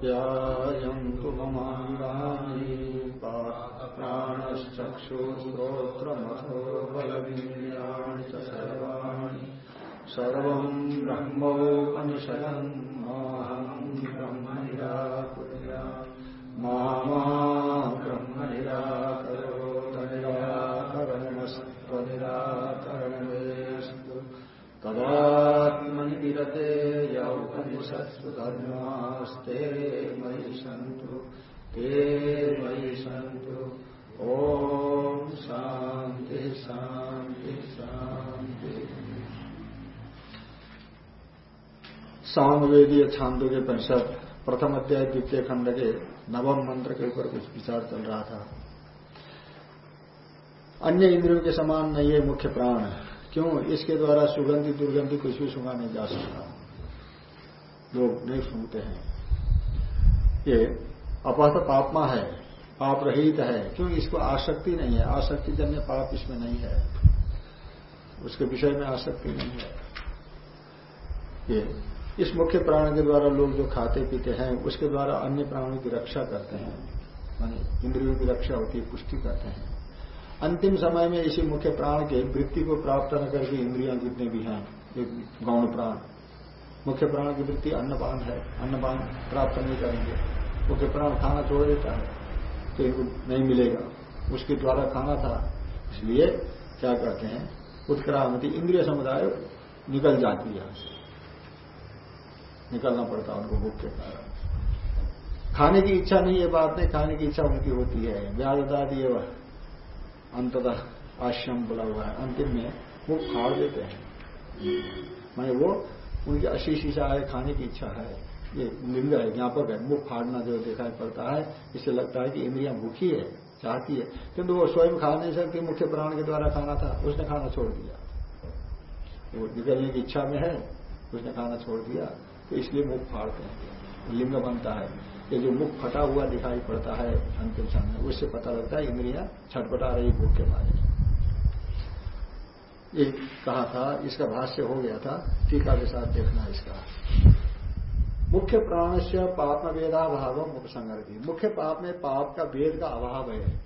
आप्यायन्तु ममाङ्गानि प्राणश्चक्षुश्रोत्रमथो बलवीर्याणि च सर्वाणि। सर्वम् ब्रह्मोपनिषदम् माहम् ब्रह्म निराकुर्या मा विरते यौपनिषत्सु धर्मास्ते ते मयि सन्तु ॐ शान्ति शान्ति शान्ति। सामवेदीय छांदो के परिषद, प्रथम अध्याय, द्वितीय खंड के नवम मंत्र के ऊपर कुछ विचार चल रहा था। अन्य इंद्रियों के समान नहीं है मुख्य प्राण क्यों? इसके द्वारा सुगंधी दुर्गंधी कुछ भी सुना नहीं जा सकता। लोग नहीं सुनते हैं। ये अपहत पापमा है, पाप रहित है, क्यों इसको आसक्ति नहीं है? आसक्ति जन्य पाप इसमें नहीं है। उसके विषय में आसक्ति नहीं है। ये, इस मुख्य प्राण के द्वारा लोग जो खाते पीते हैं, उसके द्वारा अन्य प्राणों की रक्षा करते हैं। मानी इंद्रियों की रक्षा होती है, पुष्टि करते हैं। अंतिम समय में इसी मुख्य प्राण के वृत्ति को प्राप्त न करके इंद्रियाँ जितने भी हैं गौण प्राण, मुख्य प्राण की वृत्ति अन्नपान है, अन्नपान प्राप्त नहीं करेंगे। मुख्य प्राण खाना छोड़ देता है तो इनको नहीं मिलेगा। उसके द्वारा खाना था। इसलिए क्या कहते हैं, उत्क्रामती इंद्रिय समुदाय निकल जाती है से। निकलना पड़ता उनको भूख के कारण। खाने की इच्छा नहीं है, बात नहीं। खाने की इच्छा उनकी होती है। व्याजदादी वह। अंततः आश्रम बोला हुआ है। अंतिम में वो फाड़ देते हैं। मैं वो उनकी अशीष इच्छा है, खाने की इच्छा है। ये लिंग है, ज्ञापक है, मुख फाड़ना जो दिखाई पड़ता है, इससे लगता है कि इंद्रिया भूखी है, चाहती है। किंतु वो स्वयं खा नहीं सकती, मुख्य प्राण के द्वारा खाना था, उसने खाना छोड़ दिया। वो निकलने की इच्छा में है, उसने खाना छोड़ दिया तो इसलिए मुख फाड़ते हैं। लिंग बनता है। ये जो मुख फटा हुआ दिखाई पड़ता है अंतिम समय उससे पता लगता है इंद्रिया छटपटा रही भूख के बारे ये कहा था, इसका भाष्य हो गया था, टीका के साथ देखना इसका। मुख्य प्राण से पाप वेदा भाव उपसंगति मुख्य पाप में पाप का वेद का अभाव है।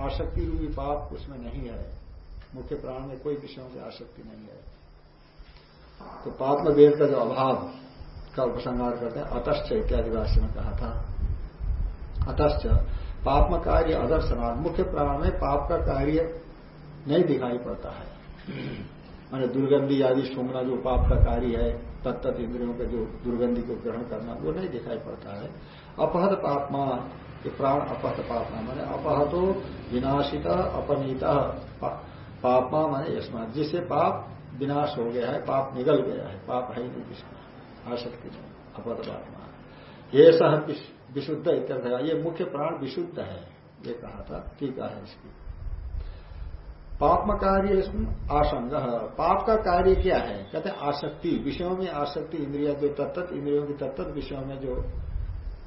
आसक्ति रूपी पाप उसमें नहीं है। मुख्य प्राण में कोई विषयों की आसक्ति नहीं है। तो पाप में वेद का जो अभाव का उपसंहार करते हैं, अतश्च इत्यादि भाष्य में कहा था। अतश्च पाप में कार्य अदर्शनाथ मुख्य प्राण में पाप का कार्य नहीं दिखाई पड़ता है। मैंने दुर्गंधी आदि सूंघना जो पाप का कार्य है तत्त इंद्रियों के जो दुर्गंधि को ग्रहण करना, वो नहीं दिखाई पड़ता है। अपहत पापमा, ये प्राण अपहत पापमा, माने अपहतो विनाशिता, अपनीता पापमा माने यशमा जिससे पाप विनाश हो गया है, पाप निगल गया है, पाप है नहीं किसमें आसक्ति अपहत पापमा। ये सह विशुद्ध इत्यर्थ, ये मुख्य प्राण विशुद्ध है, ये कहा था, टीका है इसकी। पाप कार्य इसमें आसंग पाप का कार्य क्या है? कहते हैं आसक्ति। विषयों में आसक्ति, इंद्रिया जो तत्त, इंद्रियों की तत्त, विषयों में जो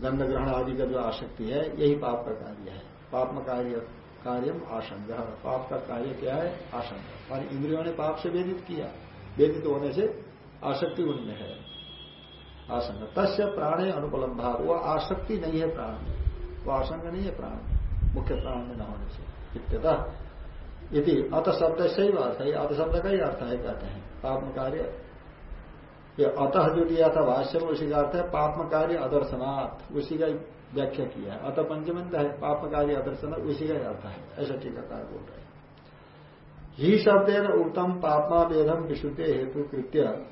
गंध ग्रहण आदि का जो आसक्ति है, यही पाप का कार्य है। पाप कार्य कार्यम आसंग पाप का कार्य क्या है? आसंग और इंद्रियों ने पाप से वेदित किया। वेदित होने से आसक्ति उनमें है। आसंग तस्य प्राणे अनुपलम्भा वो आसक्ति नहीं है प्राण में। वो आसंग नहीं है प्राण मुख्य प्राण में न होने से। इत्यतः यदि अत शब्द सही बात है अत शब्द का ही अर्थ है, कहते हैं। पाप कार्य। ये अतः जो दिया था भाष्य में, उसी का अर्थ है पाप कार्य अदर्शनाथ उसी का व्याख्या किया है। अत पंचमंत है, पाप कार्य अदर्शनाथ उसी का अर्थ है। ऐसा टीकाकार बोल रहे ही। शब्द उत्तम पापमा वेदम विशुद्ध हेतु कृत्य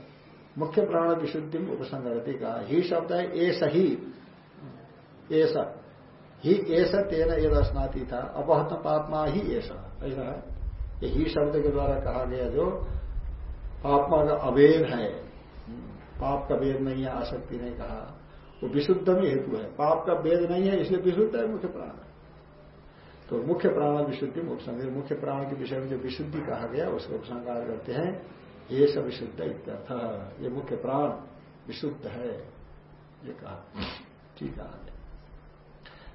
मुख्य प्राण विशुद्धि उपसंगति का। ही शब्द है ऐसा ही। ऐसा ही ऐसा तेना ये दर्शनाती था। अपहत पापमा ही ऐसा ऐसा है। ये ही शब्द के द्वारा कहा गया जो पापमा का अवेद है। पाप का वेद नहीं है, आसक्ति नहीं कहा। वो विशुद्ध में हेतु है। पाप का वेद नहीं है, इसलिए विशुद्ध है, मुख्य प्राण। तो मुख्य प्राण विशुद्धि उपसंग मुख्य प्राण के विषय में जो विशुद्धि कहा गया, उसको उपसंगार करते हैं। ये सब विशुद्ध इत्यर्थ ये मुख्य प्राण विशुद्ध है, ये कहा। ठीक है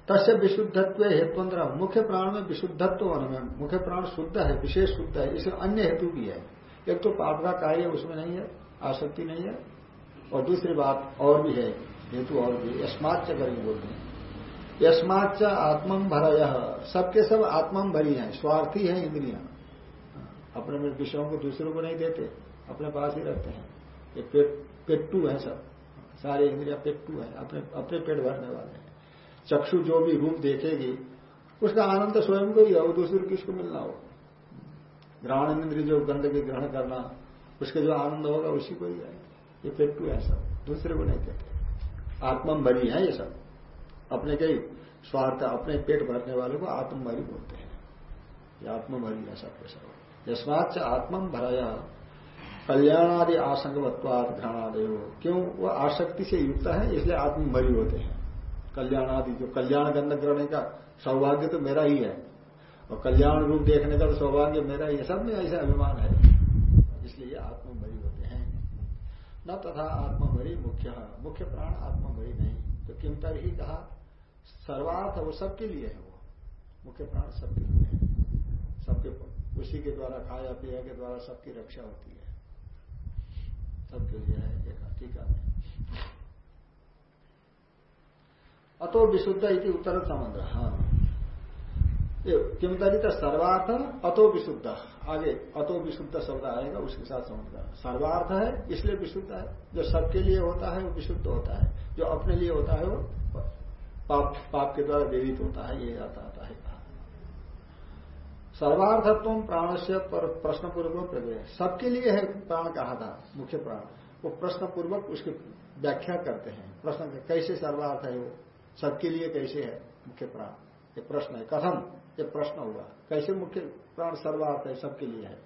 तस्य विशुद्धत्व हेतुन्द्र मुख्य प्राण में विशुद्धत्व होने में। मुख्य प्राण शुद्ध है, विशेष शुद्ध है। इसमें अन्य हेतु भी है। एक तो पाप का कार्य उसमें नहीं है, आसक्ति नहीं है, और दूसरी बात और भी है, हेतु और भी। यस्माच करके बोलते हैं। यस्माच आत्मम भर सबके सब आत्मम भरी हैं, स्वार्थी हैं इंद्रिया। अपने में विषयों को दूसरों को नहीं देते, अपने पास ही रखते हैं। ये पेट पेट्टू है सब। सारे इंद्रिया पेट्टू है, अपने अपने पेट भरने वाले हैं। चक्षु जो भी रूप देखेगी, उसका आनंद स्वयं को ही है वो दूसरे किसको मिलना हो ग्रहण इंद्र जो गंदगी ग्रहण करना, उसके जो आनंद होगा, उसी को ही है। ये पेट्टू है सब, दूसरे को नहीं कहते। आत्मम भरी है ये सब। अपने के स्वार्थ, अपने पेट भरने वाले को आत्मभरी बोलते हैं। ये आत्मभरी है सबके सब। यस्माच आत्मम भराया। कल्याणादि आसंगवत्वाद घ्राणादय क्यों? वो आसक्ति से युक्त है, इसलिए आत्मभरी होते हैं। कल्याणादि जो कल्याण गंध करने का सौभाग्य तो मेरा ही है। और कल्याण रूप देखने का तो सौभाग्य मेरा ही है। सब में ऐसा अभिमान है। इसलिए आत्मभरी होते हैं। न तथा आत्मभरी मुख्य मुख्य प्राण आत्मभरी नहीं। तो किमतर ही कहा, सर्वार्थ वो सबके लिए है वो। मुख्य प्राण सबके लिए है। सबके उसी के द्वारा खाया, पिया के द्वारा सबकी रक्षा होती है। सबके लिए है। ठीक है। अतो विशुद्ध इति उत्तर संबंध हाँ किमतरित सर्वार्थ अतो विशुद्ध। आगे अतो विशुद्ध शब्द आएगा, उसके साथ समझ सर्वार्थ है, इसलिए विशुद्ध है। जो सबके लिए होता है, वो विशुद्ध होता है। जो अपने लिए होता है, वो पाप पाप के द्वारा वेदित होता है, ये आता आता है। सर्वार्थत्व प्राण से प्रश्न पूर्वक प्रवेश सबके लिए है प्राण कहा था, मुख्य प्राण। वो प्रश्न पूर्वक उसकी व्याख्या करते हैं। प्रश्न, कैसे सर्वार्थ है वो? सबके लिए कैसे है? मुख्य प्राण। ये प्रश्न है। कथम ये प्रश्न हुआ। कैसे मुख्य प्राण सर्वार्थ है? सबके लिए है।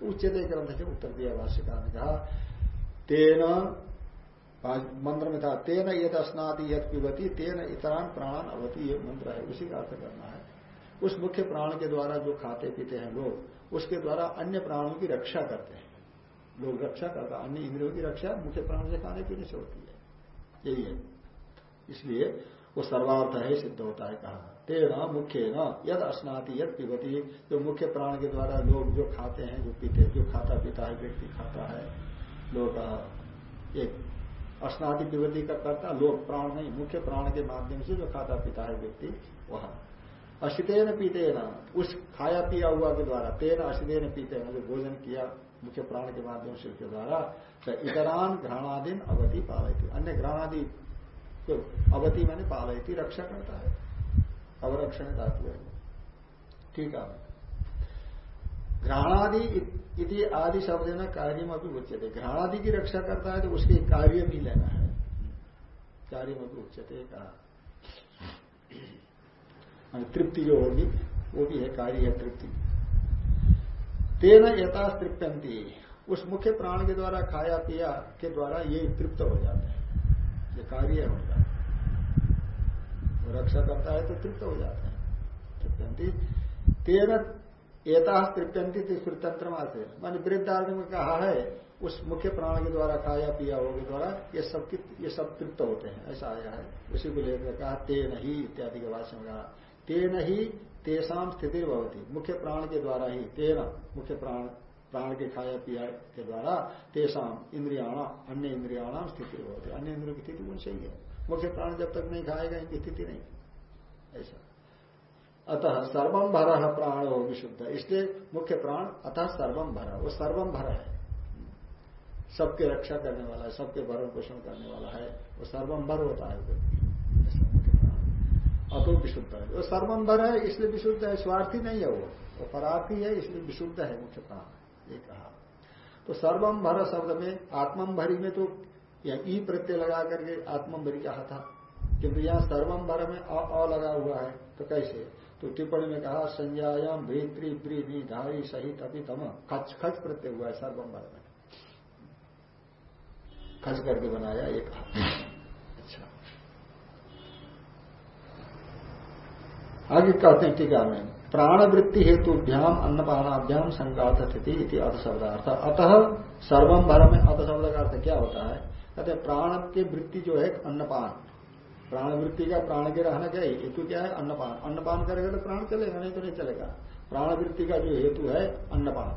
तो उच्चते ग्रंथ से उत्तर दिया भाष्यकार ने कहा, तेन मंत्र में था, तेन यद स्नाति यद पिबती, तेन इतरान प्राणान अवती, ये मंत्र है। उसी का अर्थ करना है। उस मुख्य प्राण के द्वारा जो खाते पीते हैं लोग, उसके द्वारा अन्य प्राणों की रक्षा करते हैं। लोग रक्षा करता अन्य इंद्रियों की रक्षा मुख्य प्राण से खाने पीने से होती है। यही है। इसलिए वो सर्वार्थ है सिद्ध होता है कहा। तेना मुख्य न यद स्नाति यद पिबती। जो मुख्य प्राण के द्वारा लोग जो खाते हैं, जो पीते, जो खाता पीता है, व्यक्ति खाता है, लोग एक स्नाति विवृत्ति का करता, लोग प्राण नहीं, मुख्य प्राण के माध्यम से जो खाता पीता है व्यक्ति, वह। अशितेन पीते न उस खाया पिया हुआ के द्वारा, तेन अशितेन पीते न जो भोजन किया मुख्य प्राण के माध्यम से उसके द्वारा इतरान घ्राणादीन अवधि पालती अन्य घ्राणादि को अवधि मैंने पालती रक्षा करता है। अवरक्षण धातु है। ठीक है। घ्राणादि इति आदि शब्द है ना कार्य में भी उच्चते घ्राणादि की रक्षा करता है तो उसके कार्य भी लेना है। कार्य में भी उच्चते कहा। तृप्ति जो होगी, वो भी है कार्य है तृप्ति। तेन यथा तृप्यंती उस मुख्य प्राण के द्वारा खाया पिया के द्वारा ये तृप्त हो जाते हैं। ये कार्य हो। जाता है रक्षा करता है तो तृप्त हो जाते हैं। तृप्यंती। तेन एता तृप्यंती तंत्र से मान वृद्धार्थ में कहा है, उस मुख्य प्राण के द्वारा खाया, पिया हो के द्वारा ये सब ये सब तृप्त होते हैं। ऐसा आया है। उसी को लेकर कहा, तेन ही इत्यादि के भाषण में कहा, तेन ही तेसाम स्थिति भवती मुख्य प्राण के द्वारा ही, तेन मुख्य प्राण प्राण के खाया पिया के द्वारा तेसाम इंद्रियाणा, अन्य इंद्रियाणाम स्थिति होती अन्य इंद्रियों की स्थिति उनसे ही है। मुख्य प्राण जब तक नहीं खाएगा, इनकी स्थिति नहीं ऐसा। अतः सर्वम भर प्राण हो विशुद्ध। इसलिए मुख्य प्राण अतः सर्वम भर। वो सर्वम भर है। सबके रक्षा करने वाला है, सबके भरण पोषण करने वाला है। वो सर्वम भर होता है। अतो विशुद्ध है। वो सर्वम भर है, इसलिए विशुद्ध है। स्वार्थी नहीं है वो। वो परार्थी है, इसलिए विशुद्ध है मुख्य प्राण। ये कहा। तो सर्वम भर शब्द में आत्मम भरी में तो ई प्रत्यय लगा करके आत्मम भरी कहा था। किंतु यहाँ सर्वम भर में अ लगा हुआ है तो कैसे? तो टिप्पणी में कहा संज्ञायाम भीत्री ब्री धारी सहित अभी तम। खच खच प्रत्यय हुआ है सर्वम्बर में। खच करके बनाया एक अच्छा। आगे कहते हैं टीका में। प्राणवृत्ति हेतुभ्याम अन्नपानाभ्याम संघात स्थिति अर्थ अतः सर्वम भर में अर्थ शब्द का अर्थ क्या होता है? कहते प्राण की वृत्ति जो है अन्नपान। प्राण वृत्ति का, प्राण के रहना क्या हेतु क्या है? अन्नपान। अन्नपान करेगा तो प्राण चलेगा, नहीं तो नहीं चलेगा। प्राण वृत्ति का जो हेतु है, अन्नपान।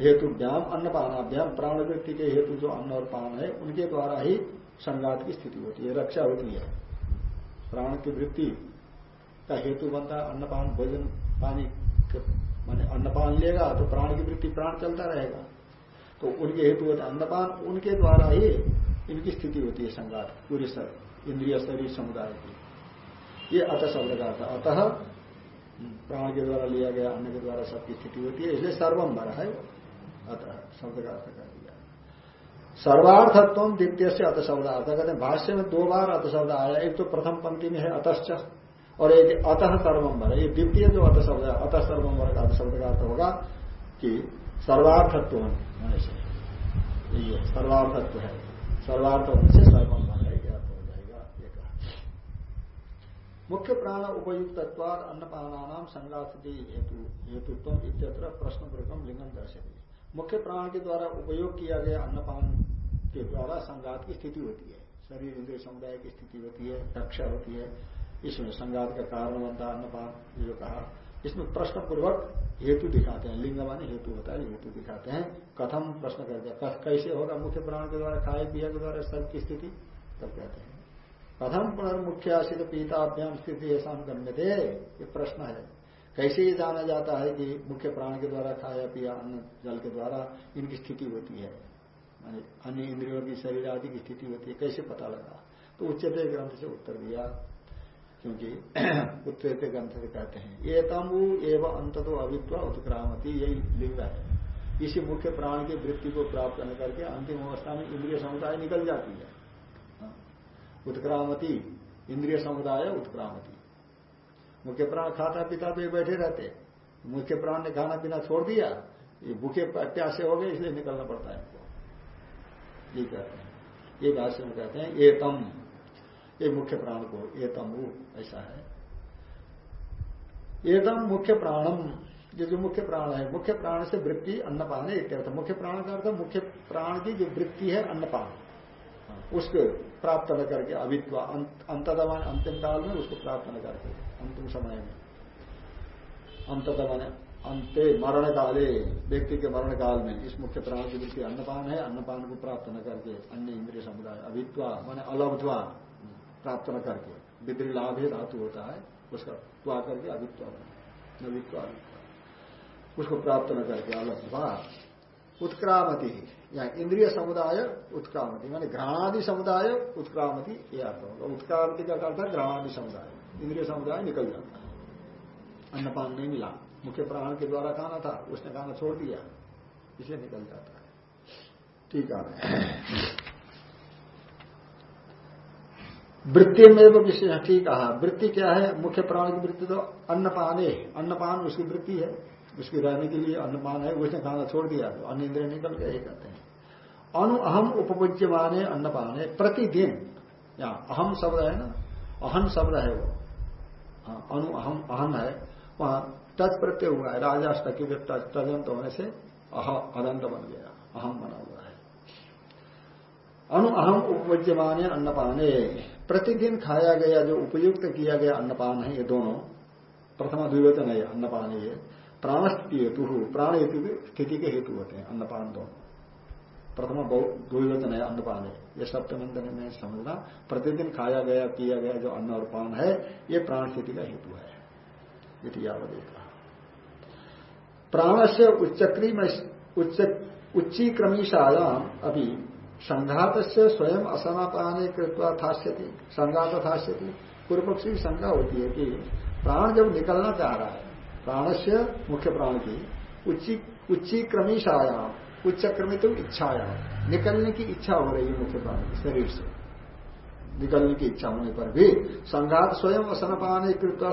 हेतु व्याम अन्नपानाभ्याम प्राण वृत्ति के हेतु जो अन्न और पान है, उनके द्वारा ही संगात की स्थिति होती है, रक्षा होती है। प्राण की वृत्ति का हेतु बनता है, अन्नपान, भोजन, पानी माने अन्नपान लेगा तो प्राण की वृत्ति, प्राण चलता रहेगा। तो उनके हेतु होता है अन्नपान, उनके द्वारा ही इनकी स्थिति होती है संगात, पूरी सर इंद्रिय शरीर, समुदाय की। ये अत शब्द का था अतः प्राण के द्वारा लिया गया, अन्न के द्वारा सबकी स्थिति होती है, इसलिए सर्वम भरा है अतः शब्द का अर्थ कर दिया। सर्वार्थत्व द्वितीय से अत शब्द अर्थ कहते हैं, भाष्य में दो बार अत शब्द आया, एक तो प्रथम पंक्ति में है, अतश्च। और एक अतः सर्वम्बर ये द्वितीय जो अत शब्द है अतः सर्वम्बर का अत शब्द का अर्थ होगा कि सर्वार्थत्व होने से सर्वार्थत्व है। सर्वार्थ होने से ये कहा। मुख्य प्राण उपयुक्त अन्नपाना संगास्थिति हेतु, हेतुत्व इत्यत्र प्रश्न पूर्वकम लिंगन दर्शक मुख्य प्राण के द्वारा उपयोग किया गया अन्नपान के द्वारा संगात की स्थिति होती है। शरीर, इंद्रिय समुदाय की स्थिति होती है, रक्षा होती है इसमें संघात का कारण बनता अन्नपान जो कहा, इसमें प्रश्न पूर्वक हेतु दिखाते हैं। लिंग माने हेतु होता है, हेतु दिखाते हैं। कथम प्रश्न करते हैं कैसे होगा? मुख्य प्राण के द्वारा, खाए, पिया के द्वारा, शरीर की स्थिति, तब कहते हैं। कथम पुनर्मुख्य आशित पीताभ्याम स्थिति, ऐसा गण्य थे, ये प्रश्न है। कैसे ये जाना जाता है कि मुख्य प्राण के द्वारा, खाया, पिया अन्न जल के द्वारा इनकी स्थिति होती है? अन्य इंद्रियों की, शरीर आदि की स्थिति होती है, कैसे पता लगा? तो उच्चते ग्रंथ से उत्तर दिया। क्योंकि उत्तर ग्रंथ से कहते हैं। ये तमु एवं अंत तो अवित्वा उत्क्रामती, यही लिंग है। इसी मुख्य प्राण की वृत्ति को प्राप्त करने करके अंतिम अवस्था में इंद्रिय समुदाय निकल जाती है। हाँ। उत्क्रामती, इंद्रिय समुदाय, उत्क्रामती। मुख्य प्राण खाता पीता पे बैठे रहते। मुख्य प्राण ने खाना पीना छोड़ दिया, ये भूखे प्यासे हो गए, इसलिए निकलना पड़ता है इनको। ये कहते हैं। ये भाष्य में कहते हैं, ये तम। ये मुख्य प्राण को, ये तम ऐसा है। एकदम मुख्य प्राणम, ये जो मुख्य प्राण है, मुख्य प्राण से वृत्ति अन्नपान है, एक मुख्य प्राण का अर्थ, मुख्य प्राण की जो वृत्ति है अन्नपान उसको प्राप्त न करके अभित्वा अंतदमान, अंतिम काल में उसको प्राप्त न करके, अंतिम समय में। अंततः अंत मरण काले व्यक्ति के मरण काल में इस मुख्य प्राण की वृत्ति अन्नपान है अन्नपान को प्राप्त न करके अन्य इंद्रिय समुदाय अभित्वा मैंने अलब्धवा प्राप्त न करके विद्री लाभ ही धातु होता है, उसका त्वा करके अभित्वा नवित्वा उसको प्राप्त न करके अलब्धवा उत्क्रामति या इंद्रिय समुदाय उत्क्रामति, मानी घ्राणादि समुदाय उत्क्रामति, ये अर्थ होगा उत्क्रांति का अर्थ है घ्राणादि समुदाय। इंद्रिय समुदाय निकल जाता है। अन्नपान नहीं मिला। मुख्य प्राण के द्वारा खाना था, उसने खाना छोड़ दिया, इसलिए निकल जाता है। ठीक है। वृत्ति में वो विशेष ठीक कहा। वृत्ति क्या है? मुख्य प्राण की वृत्ति तो अन्नपान है। अन्नपान उसकी वृत्ति है। उसकी रहने के लिए अन्नपान है। उसने खाना छोड़ दिया तो अन्न इंद्रिय निकल गए कहते हैं। अनु अहम उपपूज्य माने अन्नपान है। प्रतिदिन या अहम शब्द है ना? अहन शब्द है वो। हाँ, अनु अहम अहम है। वहाँ तज प्रत्यय हुआ है। राजाष्ट की तजंत होने से अह अदंत बन गया। अहम बना अनु अहम उपवज्य माने अन्नपाने। प्रतिदिन खाया गया, जो उपयुक्त किया गया अन्नपान है, ये दोनों। प्रथमा द्विवचन है अन्नपान ये। प्राणस्थिति हेतु, प्राण हेतु, स्थिति के हेतु होते हैं अन्नपान दोनों। प्रथम द्विवचन है, अन्नपान है। ये सप्तमंदन में समझना, प्रतिदिन खाया गया, किया गया जो अन्न और पान है, ये प्राण स्थिति का हेतु है। प्राण से उच्चक्री में उच्च उच्ची क्रमीशायाम अभी संघात से स्वयं असनापाने कृत्वा थास्यति, संघात थास्यति। पूर्व पक्षी शंका होती है कि प्राण जब निकलना चाह रहा है प्राण से मुख्य प्राण की उच्ची क्रमीशायाम उच्च क्रमित इच्छायाम निकलने की इच्छा हो रही है मुख्य प्राण की शरीर से। निकलने की इच्छा होने पर भी संघात स्वयं असनपान कृत्वा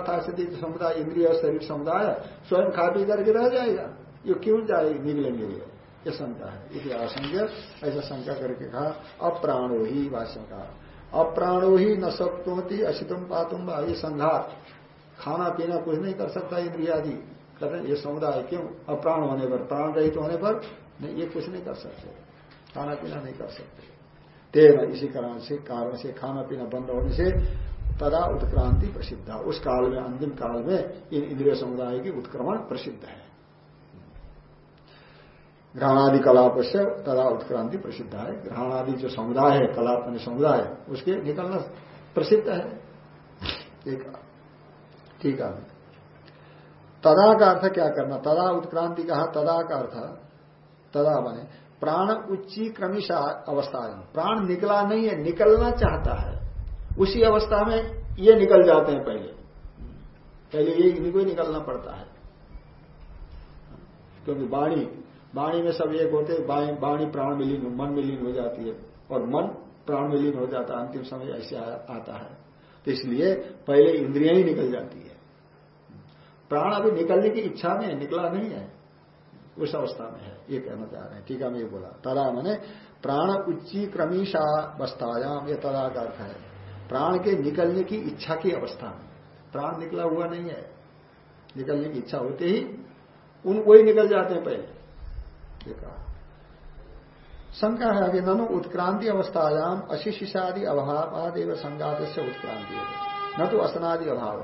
समुदाय, इंद्रिय, शरीर समुदाय, स्वयं खा पी करके रह जाएगा। ये क्यों जाएगी? निकलेंगे ये शंका है। यदि आशंका ऐसा शंका करके कहा, अप्राणो ही भाष्य कहा। अप्राणो ही न सप्तोती अशितम पातुम ये संघात। खाना पीना कुछ नहीं कर सकता इंद्रियादि कहते ये समुदाय क्यों? अप्राण होने पर, प्राण रहित होने पर नहीं, ये कुछ नहीं कर सकते। खाना पीना नहीं कर सकते। तेरह इसी कारण से कारण से खाना पीना बंद होने से तदा उत्क्रांति प्रसिद्ध। उस काल में, अंतिम काल में इन इंद्रिय समुदाय की उत्क्रमण प्रसिद्ध है। ग्रहणादि कलाप से तदा उत्क्रांति प्रसिद्ध है। ग्रहणादि जो समुदाय है, कलाप समुदाय उसके निकलना प्रसिद्ध है। एक ठीक है। तदा का अर्थ क्या करना? तदा उत्क्रांति कहा, तदा का अर्थ, तदा बने प्राण उच्ची क्रमिश अवस्था है प्राण निकला नहीं है, निकलना चाहता है। उसी अवस्था में ये निकल जाते हैं पहले। पहले ये इनको निकलना पड़ता है। क्योंकि वाणी वाणी में सब एक होते, वाणी प्राण विलीन मन विलीन हो जाती है। और मन प्राण विलीन हो जाता है, अंतिम समय ऐसे आता है। तो इसलिए पहले इंद्रिया ही निकल जाती है। प्राण अभी निकलने की इच्छा में निकला नहीं है। उस अवस्था में है, ये कहना चाह रहे हैं। ठीक है, मैं ये बोला। तदा मैंने प्राण उच्ची क्रमीशावस्थायाम ये तदा का अर्थ है। प्राण के निकलने की इच्छा की अवस्था में। प्राण निकला हुआ नहीं है। निकलने की इच्छा होते ही उन वही निकल जाते हैं पहले। ये कहा। शंका है कि ननु उत्क्रांति अवस्थायाम अशिशिषादि अभाव आदि संगात से उत्क्रांति है। न तो असनादि अभाव।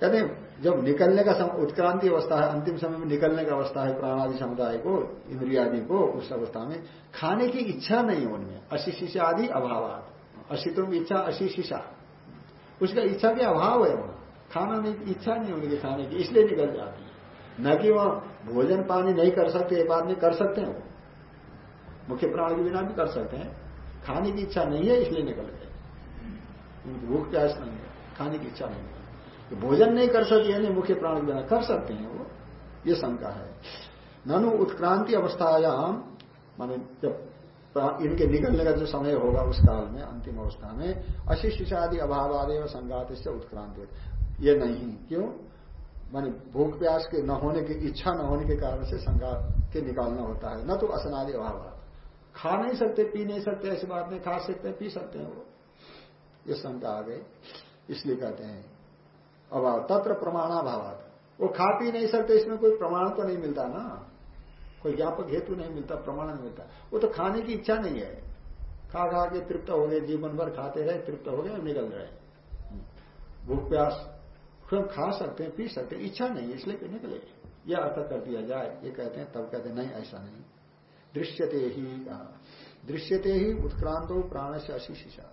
कहते जब निकलने का उत्क्रांति अवस्था है, अंतिम समय में निकलने का अवस्था है, प्राणादि समुदाय को, इंद्रियादि को, उस अवस्था में, खाने की इच्छा नहीं है उनमें। अशिशिषा आदि अभाव अशितों की इच्छा अशिशिषा। उसका इच्छा के अभाव है वहाँ। खाना नहीं इच्छा नहीं उनकी खाने की, इसलिए निकल जाती है। न कि वह भोजन पानी नहीं कर सकते, एक आदमी कर सकते हैं वो। मुख्य प्राण के बिना भी कर सकते हैं। खाने की इच्छा नहीं है, इसलिए निकल गए। भूख प्यास नहीं है, खाने की इच्छा नहीं है। तो भोजन नहीं कर सकते, यानी मुख्य प्राण के बिना कर सकते हैं वो। ये शंका है। ननु उत्क्रांति अवस्थायाम माने जब इनके निकलने का जो समय होगा उस काल में, अंतिम अवस्था में अशिशिषादि अभाव आदि संघात से उत्क्रांति ये नहीं, क्यों? माने भूख प्यास के न होने की, इच्छा न होने के कारण से संघात के निकालना होता है। न तो असनादि अभाव खा नहीं सकते, पी नहीं सकते, ऐसी बात नहीं, खा सकते, पी सकते हैं वो। ये शंका आ गई इसलिए कहते हैं, अभाव, तत्र प्रमाणाभाव वो खा पी नहीं सकते, इसमें कोई प्रमाण तो नहीं मिलता ना। कोई ज्ञापक हेतु नहीं मिलता, प्रमाण नहीं मिलता। वो तो खाने की इच्छा नहीं है। खा खा के तृप्त हो गए, जीवन भर खाते रहे, तृप्त हो गए, निकल रहे। भूख प्यास स्वयं खा सकते हैं पी सकते हैं इच्छा नहीं इसलिए निकले। यह अर्थ कर दिया जाए ये कहते हैं तब कहते हैं नहीं ऐसा नहीं। दृश्यते ही दृश्यते ही उत्क्रांत प्राण से अशिशिषा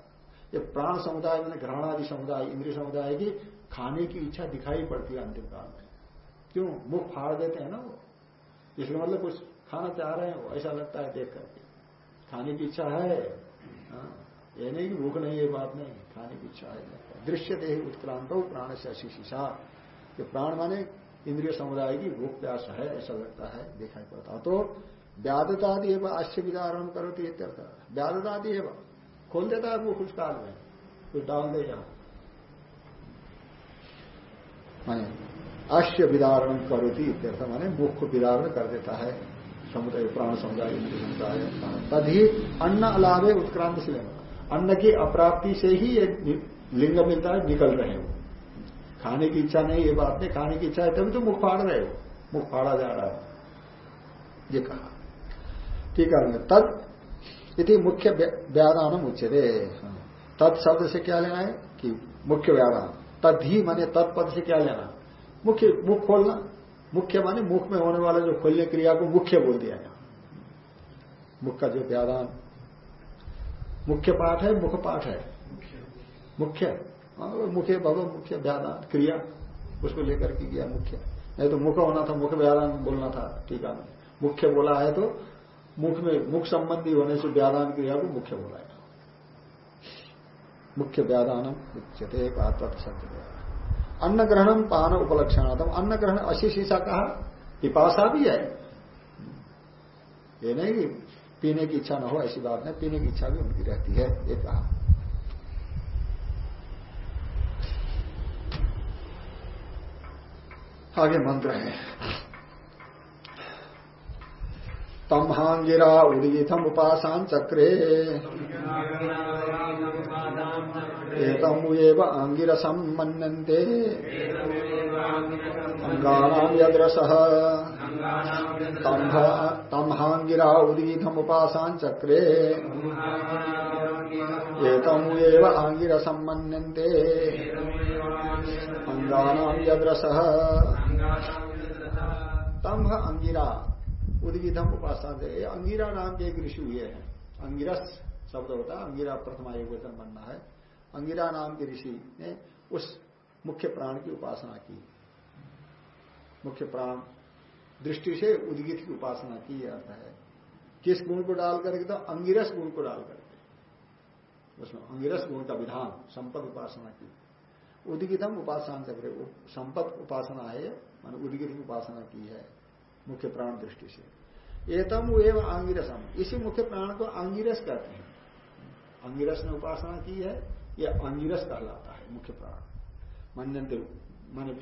ये प्राण समुदाय मैंने घृणादि समुदाय इंद्रिय समुदाय की खाने की इच्छा दिखाई पड़ती है अंतिम काल में। क्यों? मुख फाड़ देते हैं ना वो। इसलिए मतलब कुछ खाना चाह रहे हैं ऐसा लगता है देख करके। खाने की इच्छा है। हाँ, ये नहीं कि भूख नहीं ये बात नहीं खाने की इच्छा है। दृश्य देह उत्क्रांत हो, प्राण से अशिशिषा ये प्राण माने, इंद्रिय समुदाय की भूख प्यास है, ऐसा लगता है दिखाई पड़ता तो व्यादतादि एवं आश्य विदारण करो तो व्यादतादि एवं। खोल देता है वो कुछ काल में। कुछ डाल दे यहाँ। माने आश्य विदारण करोती इत्यर्थ माने, मुख को विदारण कर देता है। समुदाय, प्राण समुदाय समुदाय अन्न अलावे उत्क्रांत से अन्न की अप्राप्ति से ही ये लिंग मिलता है, निकल रहे हो। खाने की इच्छा नहीं, ये बात नहीं, खाने की इच्छा है, तभी तो मुख फाड़ रहे हो। मुख फाड़ा जा रहा है। ये कहा। ठीक है तद इति मुख्य व्यादान उच्चते तत् शब्द से क्या लेना है? कि मुख्य व्यादान तद ही माने तत्पद से क्या लेना? मुख्य मुख खोलना। मुख्य माने मुख में होने वाला जो खोलने क्रिया को मुख्य बोल दिया गया। मुख का जो व्यादान मुख्य पाठ है, मुख पाठ है। मुख्य। हाँ, मुख्य भगव मुख्य व्यादान क्रिया उसको लेकर के किया मुख्य। नहीं तो मुख होना था मुख व्यादान बोलना था टीका में मुख्य बोला है तो मुख में मुख संबंधी होने से व्यादान क्रिया को मुख्य बोला है। मुख्य व्यादान अन्न ग्रहणम पान उपलक्षणातम अन्न ग्रहण अशी शीशा कहा? पिपाशा भी है। ये नहीं पीने की इच्छा न हो ऐसी बात नहीं। पीने की इच्छा भी उनकी रहती है ये कहा। आगे मंत्र है तमहांगिरा उदीतम उपासान चक्रे। एतमुएव आंगिरसम मनते यद्रसः। तम्हांगिरा उदीतमुपासान चक्रे। एतमुएव आंगिरसम मनते यद्रसः। तम्ह अंगिरा उदगिधम उपासना से अंगिरा नाम के एक ऋषि हुए हैं। अंगिरस शब्द होता है, अंगिरा प्रथमा वचन बनना है। अंगिरा नाम के ऋषि ने उस मुख्य प्राण की उपासना की। मुख्य प्राण दृष्टि से उद्गित की उपासना की अर्थ है। किस गुण को डाल करके तो अंगिरस गुण को डाल करके। उसमें अंगिरस गुण का विधान, संपद उपासना की। उदगितम उपासना चक्र संपद उपासना है मान उदगित की उपासना की है, मुख्य प्राण दृष्टि से। एतम एवं आंगिरसम इसी मुख्य प्राण को आंगिरस कहते हैं। अंगिरस ने उपासना की है यह अंगिरस कहलाता है, मुख्य प्राण। मनंत मान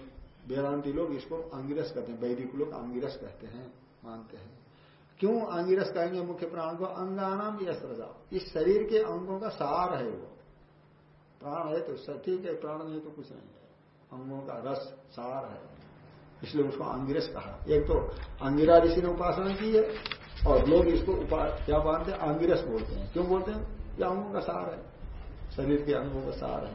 वेदांति लोग इसको अंगिरस कहते हैं, वैदिक लोग अंगिरस कहते हैं, मानते हैं। क्यों अंगिरस कहेंगे मुख्य प्राण को? अंगानाम यश रजा इस शरीर के अंगों का सार है वो। प्राण है तो ठीक है, प्राण नहीं तो कुछ नहीं है। अंगों का रस, सार है। इसलिए उसको अंगिरस कहा। एक तो अंगिरा ऋषि ने उपासना की है, और लोग इसको क्या मानते हैं? अंगिरस बोलते हैं। क्यों बोलते हैं? यह अंगों का सार है। शरीर के अंगों का सार है।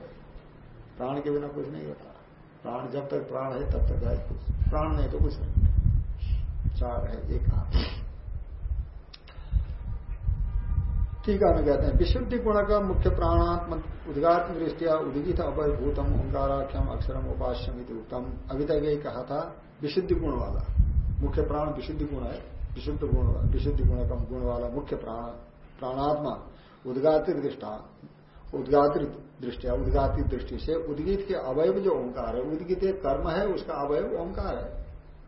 प्राण के बिना कुछ नहीं होता। प्राण जब तक प्राण है, तब तक है कुछ। प्राण नहीं तो कुछ नहीं। सार है, एक कहा ठीक है कहते हैं विशुद्धि गुण का मुख्य प्राणात्म उद्गात दृष्टिया उदगित अभय भूतम ओंकाराख्यम अक्षरम उपास्यम उत्तम अभी तक यही कहा था विशुद्धि गुण वाला। मुख्य प्राण विशुद्धि गुण है विशुद्ध गुण विशुद्धि गुण का गुण वाला मुख्य प्राण प्राणात्मा उद्गातिर दृष्टा उद्गातिर दृष्टिया उद्गातिर दृष्टि से उद्गीत के अवयव जो ओंकार है उद्गीत कर्म है उसका अवयव ओंकार है।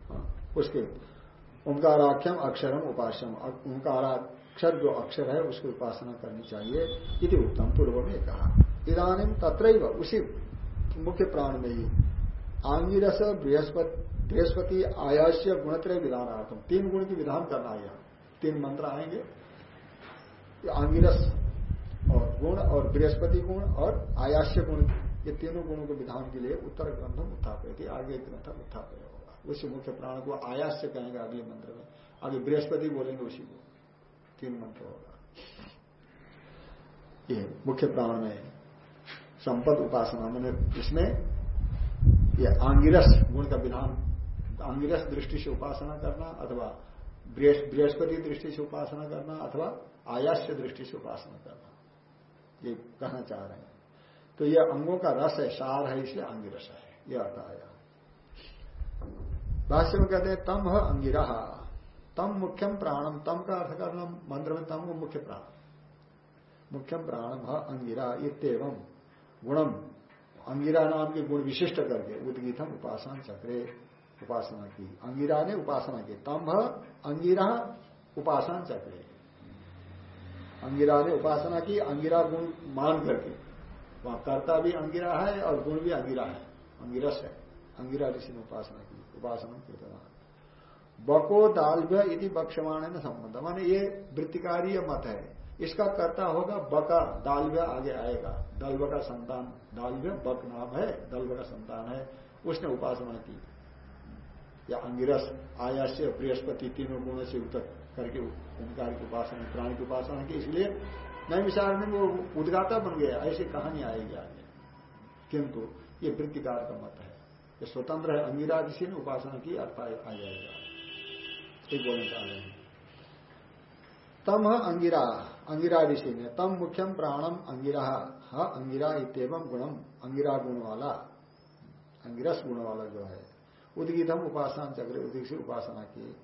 हाँ, उसके ओंकाराख्यम अक्षरम उपास्यम। ओंकाराक्षर जो अक्षर है, उसकी उपासना करनी चाहिए यदि उत्तम पूर्व में कहा। इधानी तत्र उसी मुख्य प्राण में ही आंगिरस, बृहस्पति बृहस्पति, आयास्य, गुणत्रय विधानार्थम तीन गुण की विधान करना है तीन मंत्र आएँगे। आंगिरस और गुण और बृहस्पति गुण और आयास्य गुण, ये तीनों गुणों के विधान के लिए उत्तर ग्रंथम उत्थापय थी आगे ग्रंथ उत्थापय होगा। उसी मुख्य प्राण को आयास्य कहेंगे अगले मंत्र में। आगे बृहस्पति बोलेंगे, उसी को। तीन मंत्र होगा ये मुख्य प्राण में संपद उपासना, मैंने इसमें ये आंगिरस गुण का विधान, आंगिरस दृष्टि से उपासना करना अथवा बृहस्पति दृष्टि से उपासना करना अथवा आयास्य दृष्टि से उपासना करना। ये कहना चाह रहे हैं। तो ये अंगों का रस है, सार है, इसलिए अंगिरस है। यह अर्थ आया भाष्य में कहते हैं, तम अंगिरा। तम मुख्यम प्राणम, तम का अर्थ करना मंत्र में तम को मुख्य प्राण। मुख्यम प्राणम है अंगिरा इतम गुणम। अंगिरा नाम के गुण विशिष्ट करके उदगीतम उपासना चक्रे, उपासना की। अंगिरा ने उपासना की। तम अंगिरा, उपासना चक्रे। अंगिरा ने उपासना की, अंगिरा गुण मान करके। वहाँ कर्ता भी अंगिरा है और गुण भी अंगिरा है। अंगिरस है। अंगिरा ऋषि ने उपासना की, उपासना कीर्तना बको दालव्य यदि बक्षमाण में संबंध माने ये वृत्तिकारी मत है। इसका कर्ता होगा बका, दालव्य आगे आएगा। दलव का संतान, दालव्य बक नाम है दल्व का संतान है। उसने उपासना की। या अंगिरस, आयास्य, बृहस्पति, तीनों गुणों से युक्त करके ओंकार की उपासना प्राणी की उपासना की। इसलिए नए विचार में वो उदगाता बन गया। ऐसी कहानी आएगी आगे। किंतु ये वृत्तिकार का मत है। ये स्वतंत्र है। अंगिरा किसी ने उपासना की अर्थ आ जाएगा एक बोलना चाह रहे हैं। तम अंगिरा अंगिरा ऋषि ने तम मुख्यम प्राणम अंगिरा, हा अंगिरा इतम गुणम, अंगिरा गुण वाला अंगिरस गुण वाला जो है। उदगितम उपासना चक्र उदिक से उपासना की।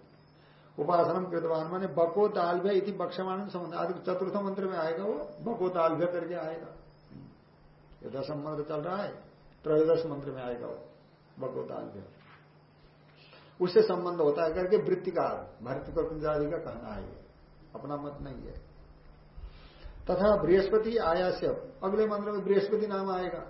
उपासना कृतवान, माने बको तालभ्य इति संबंध, आदि चतुर्थ मंत्र में आएगा वो बको तालभ्य करके आएगा। ये दसम मंत्र चल रहा है, त्रयोदश मंत्र में आएगा वो बको तालभ्य उससे संबंध होता है करके वृत्तिकार भरत पंजाबी का कहना है अपना मत नहीं है। तथा बृहस्पति आयास्य, अगले मंत्र में बृहस्पति नाम आएगा।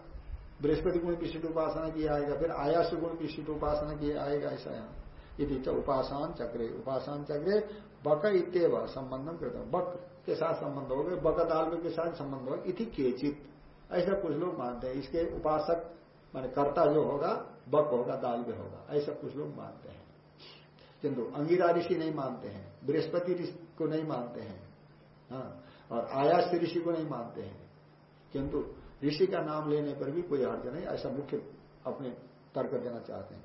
बृहस्पति गुण विशिष्ट उपासना किया आएगा, फिर आयास गुण विशिष्ट उपासना किया आएगा ऐसा यहाँ। यदि उपासन चक्रे उपासन चक्रे बक इतव संबंधम करते बक के साथ संबंध हो गए बक दाल के साथ संबंध होगा इति केचित। ऐसा कुछ लोग मानते हैं, इसके उपासक, माने कर्ता जो होगा बक होगा दाल में होगा। ऐसा कुछ लोग मानते हैं। किंतु अंगिरा ऋषि नहीं मानते हैं, बृहस्पति ऋषि को नहीं मानते हैं हाँ और आयास ऋषि को नहीं मानते हैं। किंतु ऋषि का नाम लेने पर भी कोई हर्ज नहीं, ऐसा मुख्य अपने तर्क देना चाहते हैं।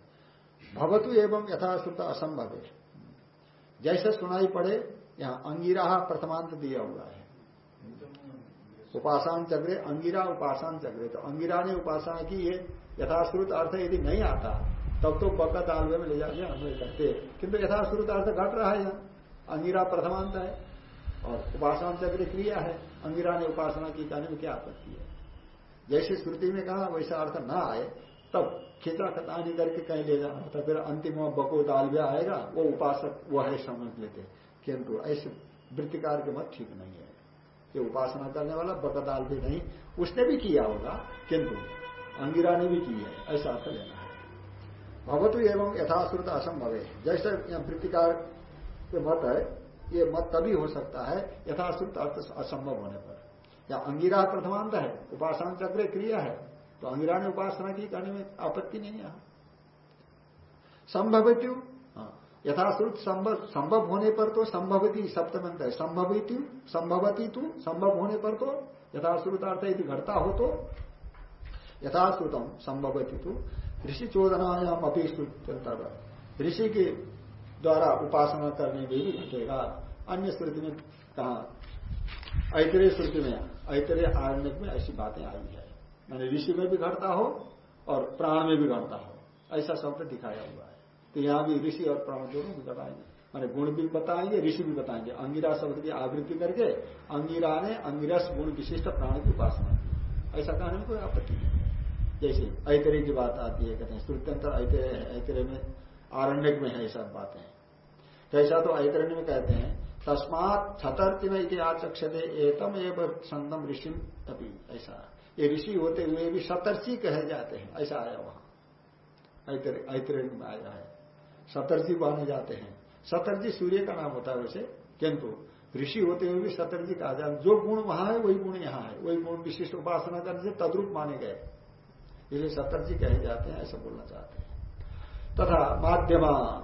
भवतु एवं यथाश्रुत असंभव। है जैसे सुनाई पड़े, यहाँ अंगिरा प्रथमांत दिया हुआ है। उपासन चक्रे, अंगिरा उपासन चक्रे। तो अंगिरा ने उपासना की, ये यथाश्रुत अर्थ यदि नहीं आता, तब तो बक्का तालवे में ले जाके अन्वय करते। किंतु यथाश्रुत अर्थ घट रहा है यहाँ। अंगिरा प्रथमांत है और उपासना चक्र क्रिया है। अंगिरा ने उपासना की कहने में क्या आपत्ति है? जैसे श्रुति में कहा, वैसा अर्थ ना आए, तब खींचा खतानी करके कहीं ले जाना होता। फिर अंतिम बको दालवे आएगा, वो उपासक, वो है समझ लेते। किंतु ऐसे वृत्तिकार के मत ठीक नहीं है। ये उपासना करने वाला बकदाल भी नहीं, उसने भी किया होगा, किंतु अंगिरा ने भी की है, ऐसा अर्थ लेना है। भगवतु एवं यथाश्रुत असंभव। है जैसे वृत्तिकार के मत है, ये मत तभी हो सकता है यथाश्रुत अर्थ असंभव होने पर। या अंगिरा प्रथमांत है, उपासना चक्र क्रिया है तो अंगिरा ने उपासना की करने में आपत्ति नहीं है। संभवित्यु यथाश्रुत संभव होने पर तो संभवती सप्तमंत है। संभवित, संभवती तू संभव होने पर तो यथाश्रुत अर्थ यदि घटता हो तो यथाश्रुतम संभवती तू। ऋषि चोदनायाम अपी ऋषि के द्वारा उपासना करने में भी घटेगा। अन्य श्रुति में कहा ऐतरे स्मृति में ऐतरे आरण्य में ऐसी बातें आई है। मैंने ऋषि में भी घटता हो और प्राण में भी घटता हो। ऐसा शब्द दिखाया हुआ है। तो यहाँ भी ऋषि और प्राण दोनों भी बताएँगे। मैंने गुण भी बताएँगे, ऋषि भी बताएँगे। अंगिरा शब्द की आवृत्ति करके अंगिरा ने अंगिरस गुण विशिष्ट प्राण की उपासना की। ऐसा कहने में कोई आपत्ति नहीं। जैसे ऐतरे की बात आती है, कहते हैं श्रुत्यंतर ऐतरे ऐतरे में आरण्य में है सब बातें। कैसा तो ऐतरण्य में कहते हैं, तस्मात छतर्ति में इतिहास चक्षते एतम एवं संगम ऋषि तभी ऐसा। ये ऋषि होते हुए भी सतर्षि कहे जाते हैं, ऐसा आया वहाँ। ऐतरण्य में आया है। सतर्जी बहने जाते हैं। सतर्जी सूर्य का नाम होता है वैसे, किंतु ऋषि होते हुए भी सतर्जी कहा जाए जो गुण वहाँ है, वही गुण यहाँ है। वही गुण विशिष्ट उपासना करने से तद्रुप माने गए। इसलिए सतर्जी कहे जाते हैं, ऐसा बोलना चाहते हैं। तथा माध्यमा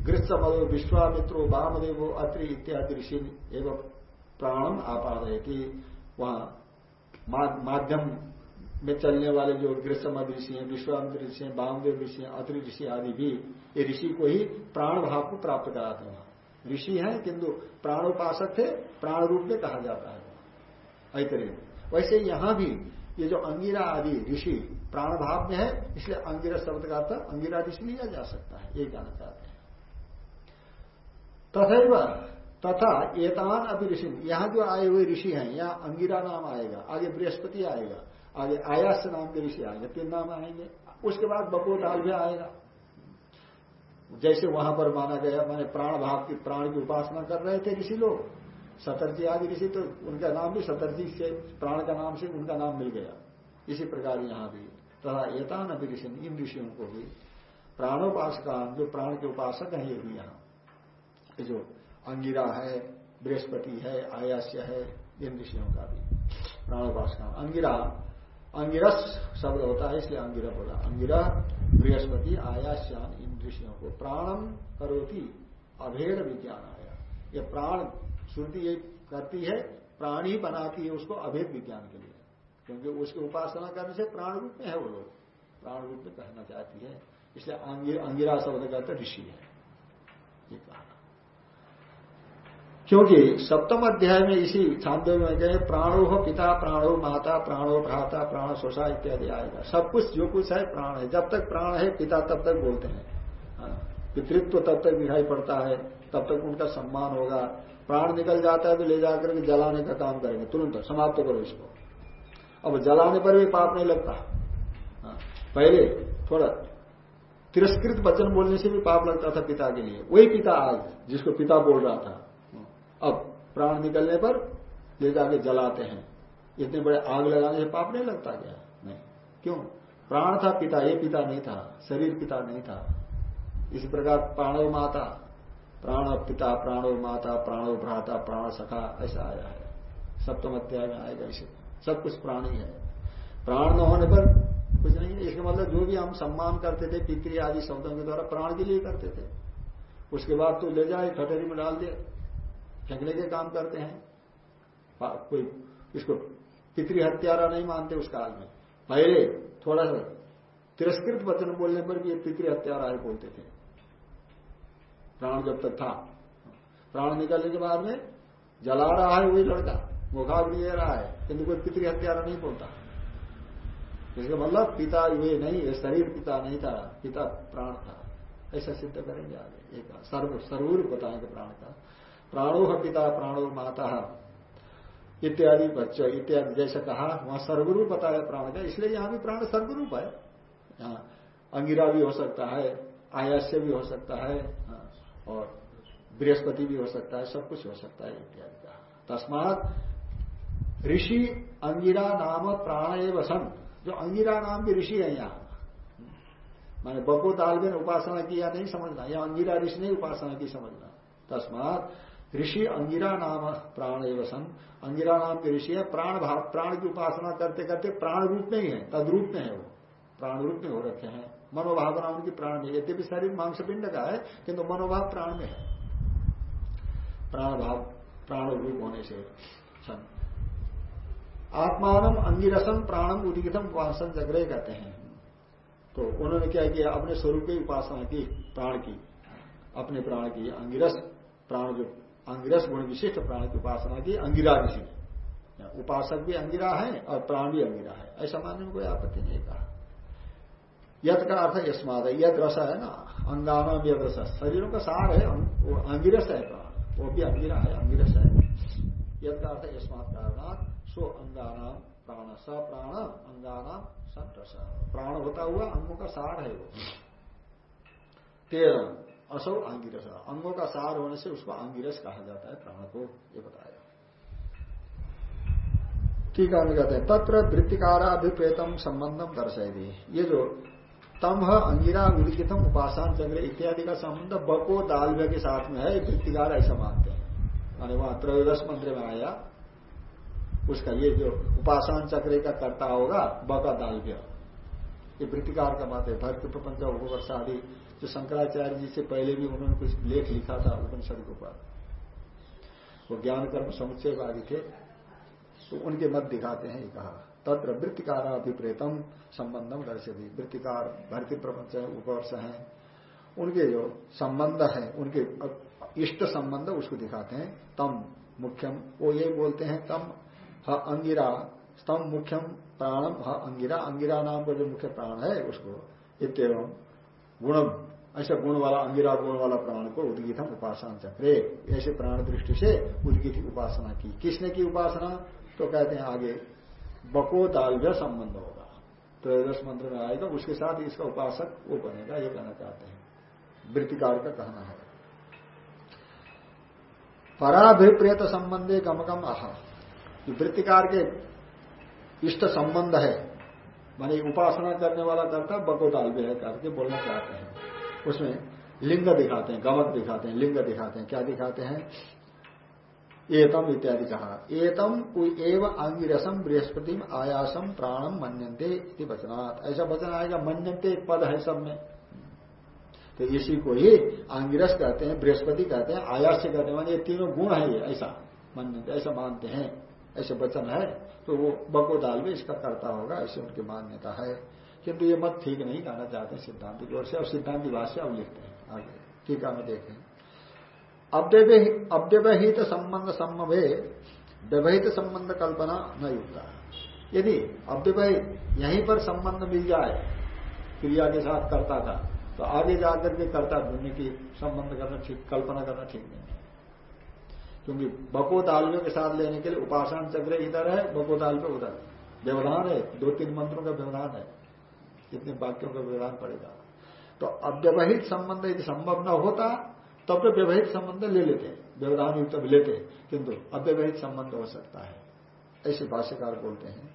मधु विश्वामित्रो, वामदेवो, अत्रि इत्यादि ऋषि एवं प्राणम आपादय वहाँ माध्यम में चलने वाले जो ग्रीष्म ऋषि हैं, विश्वामित्र ऋषि हैं, वामदेव ऋषि हैं, अत्रि ऋषि आदि भी, ये ऋषि को ही प्राण भाव को प्राप्त कराते हैं ऋषि हैं, किंतु प्राणोपासक थे, प्राण रूप में कहा जाता है ऐतरे वैसे यहाँ भी ये जो अंगिरा आदि ऋषि प्राण भाव में है, इसलिए अंगिरा शब्द का अर्थ अंगिरा ऋषि लिया जा सकता है, ये कहना चाहते हैं। तथा तथा एतान अभी ऋषि यहाँ जो आए हुए ऋषि हैं, यहाँ अंगिरा नाम आएगा, आगे बृहस्पति आएगा, आगे आयास नाम के ऋषि आएँगे, तीन नाम आएँगे, उसके बाद बपोताल भी आएगा। जैसे वहाँ पर माना गया, माने प्राण भाव की, प्राण की उपासना कर रहे थे ऋषि लोग, सतर्जी आदि ऋषि तो उनका नाम भी सतर्जी से, प्राण का नाम से उनका नाम मिल गया। इसी प्रकार यहाँ भी। तथा एतान अभी ऋषि इन ऋषियों को भी प्राणोपासका जो प्राण के उपासक हैं, ये भी यहाँ। जो अंगिरा है, बृहस्पति है, आयास्य है, इन ऋषियों का भी प्राणोपासका अंगिरा, अंगिरस शब्द होता है, इसलिए अंगिरा बोला। अंगिरा, बृहस्पति, आयास्यान, इन ऋषियों को प्राणम करोती, अभेद विज्ञान आया ये प्राण, श्रुति ये करती है, प्राण ही बनाती है उसको अभेद विज्ञान के लिए। क्योंकि उसकी उपासना करने से प्राण रूप में है वो लोग। प्राण रूप में कहना चाहती है। इसलिए अंगिरा शब्द का ऋषि है। ये कहा। क्योंकि सप्तम अध्याय में इसी छांदो में प्राणो हो पिता प्राणो माता प्राणो भ्राता प्राण शोषा इत्यादि आएगा सब कुछ जो कुछ है प्राण है। जब तक प्राण है पिता तब तक बोलते हैं। हाँ, पितृत्व तब तक दिखाई पड़ता है। तब तक उनका सम्मान होगा। प्राण निकल जाता है तो ले जाकर के जलाने का काम करेंगे। तुरंत समाप्त करो इसको। अब जलाने पर भी पाप नहीं लगता। हाँ, पहले थोड़ा तिरस्कृत वचन बोलने से भी पाप लगता था पिता के लिए। वही पिता आज जिसको पिता बोल रहा था। अब प्राण निकलने पर ले जाके जलाते हैं। इतने बड़े आग लगाने से पाप नहीं लगता क्या? नहीं। क्यों? प्राण था पिता ये पिता नहीं था शरीर पिता नहीं था। इसी प्रकार प्राणो माता प्राण पिता प्राणो माता प्राणो भ्राता प्राण सखा ऐसा आया है। सप्तम अध्याय में आएगा इसे। सब कुछ प्राणी है। प्राण न होने पर कुछ नहीं है। इसका मतलब जो भी हम सम्मान करते थे, पितृ आदि शब्दों के द्वारा प्राण के लिए करते थे। उसके बाद तो ले जाए, खटरी में डाल दे, फेंकने के काम करते हैं। कोई इसको पितृ हत्यारा नहीं मानते उस काल में। पहले थोड़ा सा तिरस्कृत वचन बोलने पर भी ये पितृ हत्यारा है बोलते थे। प्राण जब तक था। प्राण निकलने के बाद में जला रहा है वही लड़का। मुखाग्नि दे रहा है। किंतु कोई पितृ हत्यारा नहीं बोलता। इसका मतलब पिता ये नहीं ये शरीर पिता नहीं था पिता प्राण था। ऐसा सिद्ध करेंगे आगे। एक सर्व सर्वरूप बताएँगे प्राण का प्राणो है पिता प्राणो माता। इत्यादि बच्चों इत्यादि जैसे कहा वहाँ सर्वरूप बताया प्राण का इसलिए यहाँ भी प्राण सर्वरूप है। यहाँ अंगिरा भी हो सकता है आयास्य भी हो सकता है हाँ, और बृहस्पति भी हो सकता है सब कुछ हो सकता है इत्यादि का तस्मात ऋषि अंगिरा नाम प्राण एवं जो अंगिरा नाम भी ऋषि है यहाँ। माने बको ताल में उपासना किया नहीं समझना। या अंगिरा ऋषि नहीं उपासना की समझना। तस्मात ऋषि अंगिरा नाम प्राण एवं अंगिरा नाम के ऋषि है। प्राण भाव प्राण की उपासना करते करते प्राण रूप में ही है। तद्रूप में है वो। प्राण रूप में हो रखे हैं। मनोभावना उनकी प्राण में। यद्यपि शरीर मांस पिंड का है, किंतु मनोभाव प्राण में है। प्राण भाव प्राण रूप होने से। आत्मान अंगिरसम प्राणम उदितम उपासन जगरे कहते हैं। तो उन्होंने क्या किया? अपने स्वरूप की उपासना की, प्राण की। अपने प्राण की अंगिरस प्राण जो, अंगिरस गुण विशिष्ट प्राण की उपासना की, अंगिरा ऋषि उपासक भी अंगिरा है और प्राण भी अंगिरा है। ऐसा मानने में कोई आपत्ति नहीं कहा। यद का अर्थ यस्माद है यद रस है ना? अंगाना यद रस शरीरों का सार है वो अंगिरस है प्राण वो भी अंगिरा है, अंगिरस है। यद का अर्थ यस्मात कारणात। सो अंगाना प्राण, स प्राण अंगाना संतस। प्राण होता हुआ अंगों का सार है वो। तेरह, असो अंगिरस। अंगों का सार होने से उसको अंगिरस कहा जाता है, प्राण को ये बताया। ठीक है कहते हैं, तत्र वृत्तिकाराभिप्रेतम संबंधम दर्शाई ये जो तम अंगिरा उलिखितम उपासन, चंद्र इत्यादि का संबंध बको, दालव्य के साथ में है वृत्तिकार ऐसा मानते हैं। माने वहाँ त्रयोदश मंत्र में आया उसका ये जो उपासन चक्र का कर्ता होगा, बका दालव्य। ये वृत्तिकार का मत है। भक्त, प्रपंच, उपवर्ष आदि, जो शंकराचार्य जी से पहले भी उन्होंने कुछ लेख लिखा था उपनिषद के ऊपर वो ज्ञान कर्म समुच्चय आदि थे। तो उनके मत दिखाते हैं ये कहा। तत्र वृत्तिकाराभिप्रेतम संबंधम दर्शती वृत्तिकार, भर्ती प्रपंच उपवर्ष है। उनके जो संबंध है, उनके इष्ट संबंध उसको दिखाते हैं। तम मुख्यम, वो ये बोलते हैं, तम ह, अंगिरा स्तम मुख्यम प्राणम, ह, अंगिरा अंगिरा नाम का जो मुख्य प्राण है उसको इतम गुणम, ऐसे गुण वाला, अंगिरा गुण वाला प्राण को उदगितम उपासना चक्रे, ऐसे प्राण दृष्टि से उदगित उपासना की। किसने की उपासना? तो कहते हैं आगे, बको दालव्य संबंध होगा। त्रयोदश मंत्र में आएगा, उसके साथ इसका उपासक वो बनेगा, ये कहना चाहते हैं। वृत्तिकार का कहना है। पराभिप्रेत संबंधे गमगम आह वृत्तिकार के इष्ट संबंध है। मानी उपासना करने वाला करता बको दालव्य है करके बोलना चाहते हैं। उसमें लिंग दिखाते हैं गमक दिखाते हैं, लिंग दिखाते हैं। क्या दिखाते हैं? एतम इत्यादि कहा। एतम एव अंगिरसम बृहस्पति आयासम प्राणम मनते वचनात्। ऐसा वचन आएगा मनते एक पद है सब में। तो इसी को ही आंगिरस कहते हैं, बृहस्पति कहते हैं आयास से कहते हैं। ये तीनों गुण है ये, ऐसा मनते ऐसा मानते हैं। ऐसे वचन है तो वो बको दाल में इसका करता होगा, ऐसे उनकी मान्यता है। किंतु ये मत ठीक नहीं कहना चाहते सिद्धांत की ओर से, और सिद्धांत की भाष्य अब लिखते हैं। आगे टीका में देखें। अव्यवहित संबंध सम्भवे व्यवहित संबंध कल्पना न युक्ता। यदि अव्यवहित यहीं पर संबंध मिल जाए, क्रिया के साथ करता था तो आगे जाकर के करता ढूँढने की संबंध करना ठीक, कल्पना करना ठीक नहीं है। क्योंकि बको तालियों के साथ लेने के लिए उपासन चक्र इधर है बको ताल पे उधर। व्यवधान है दो तीन मंत्रों का व्यवधान है। इतने वाक्यों का व्यवधान पड़ेगा। तो अव्यवहित संबंध यदि संभव न होता, तब तो व्यवहित संबंध ले लेते व्यवधान युक्त लेते किंतु अव्यवहित संबंध हो सकता है। ऐसे भाष्यकार बोलते हैं,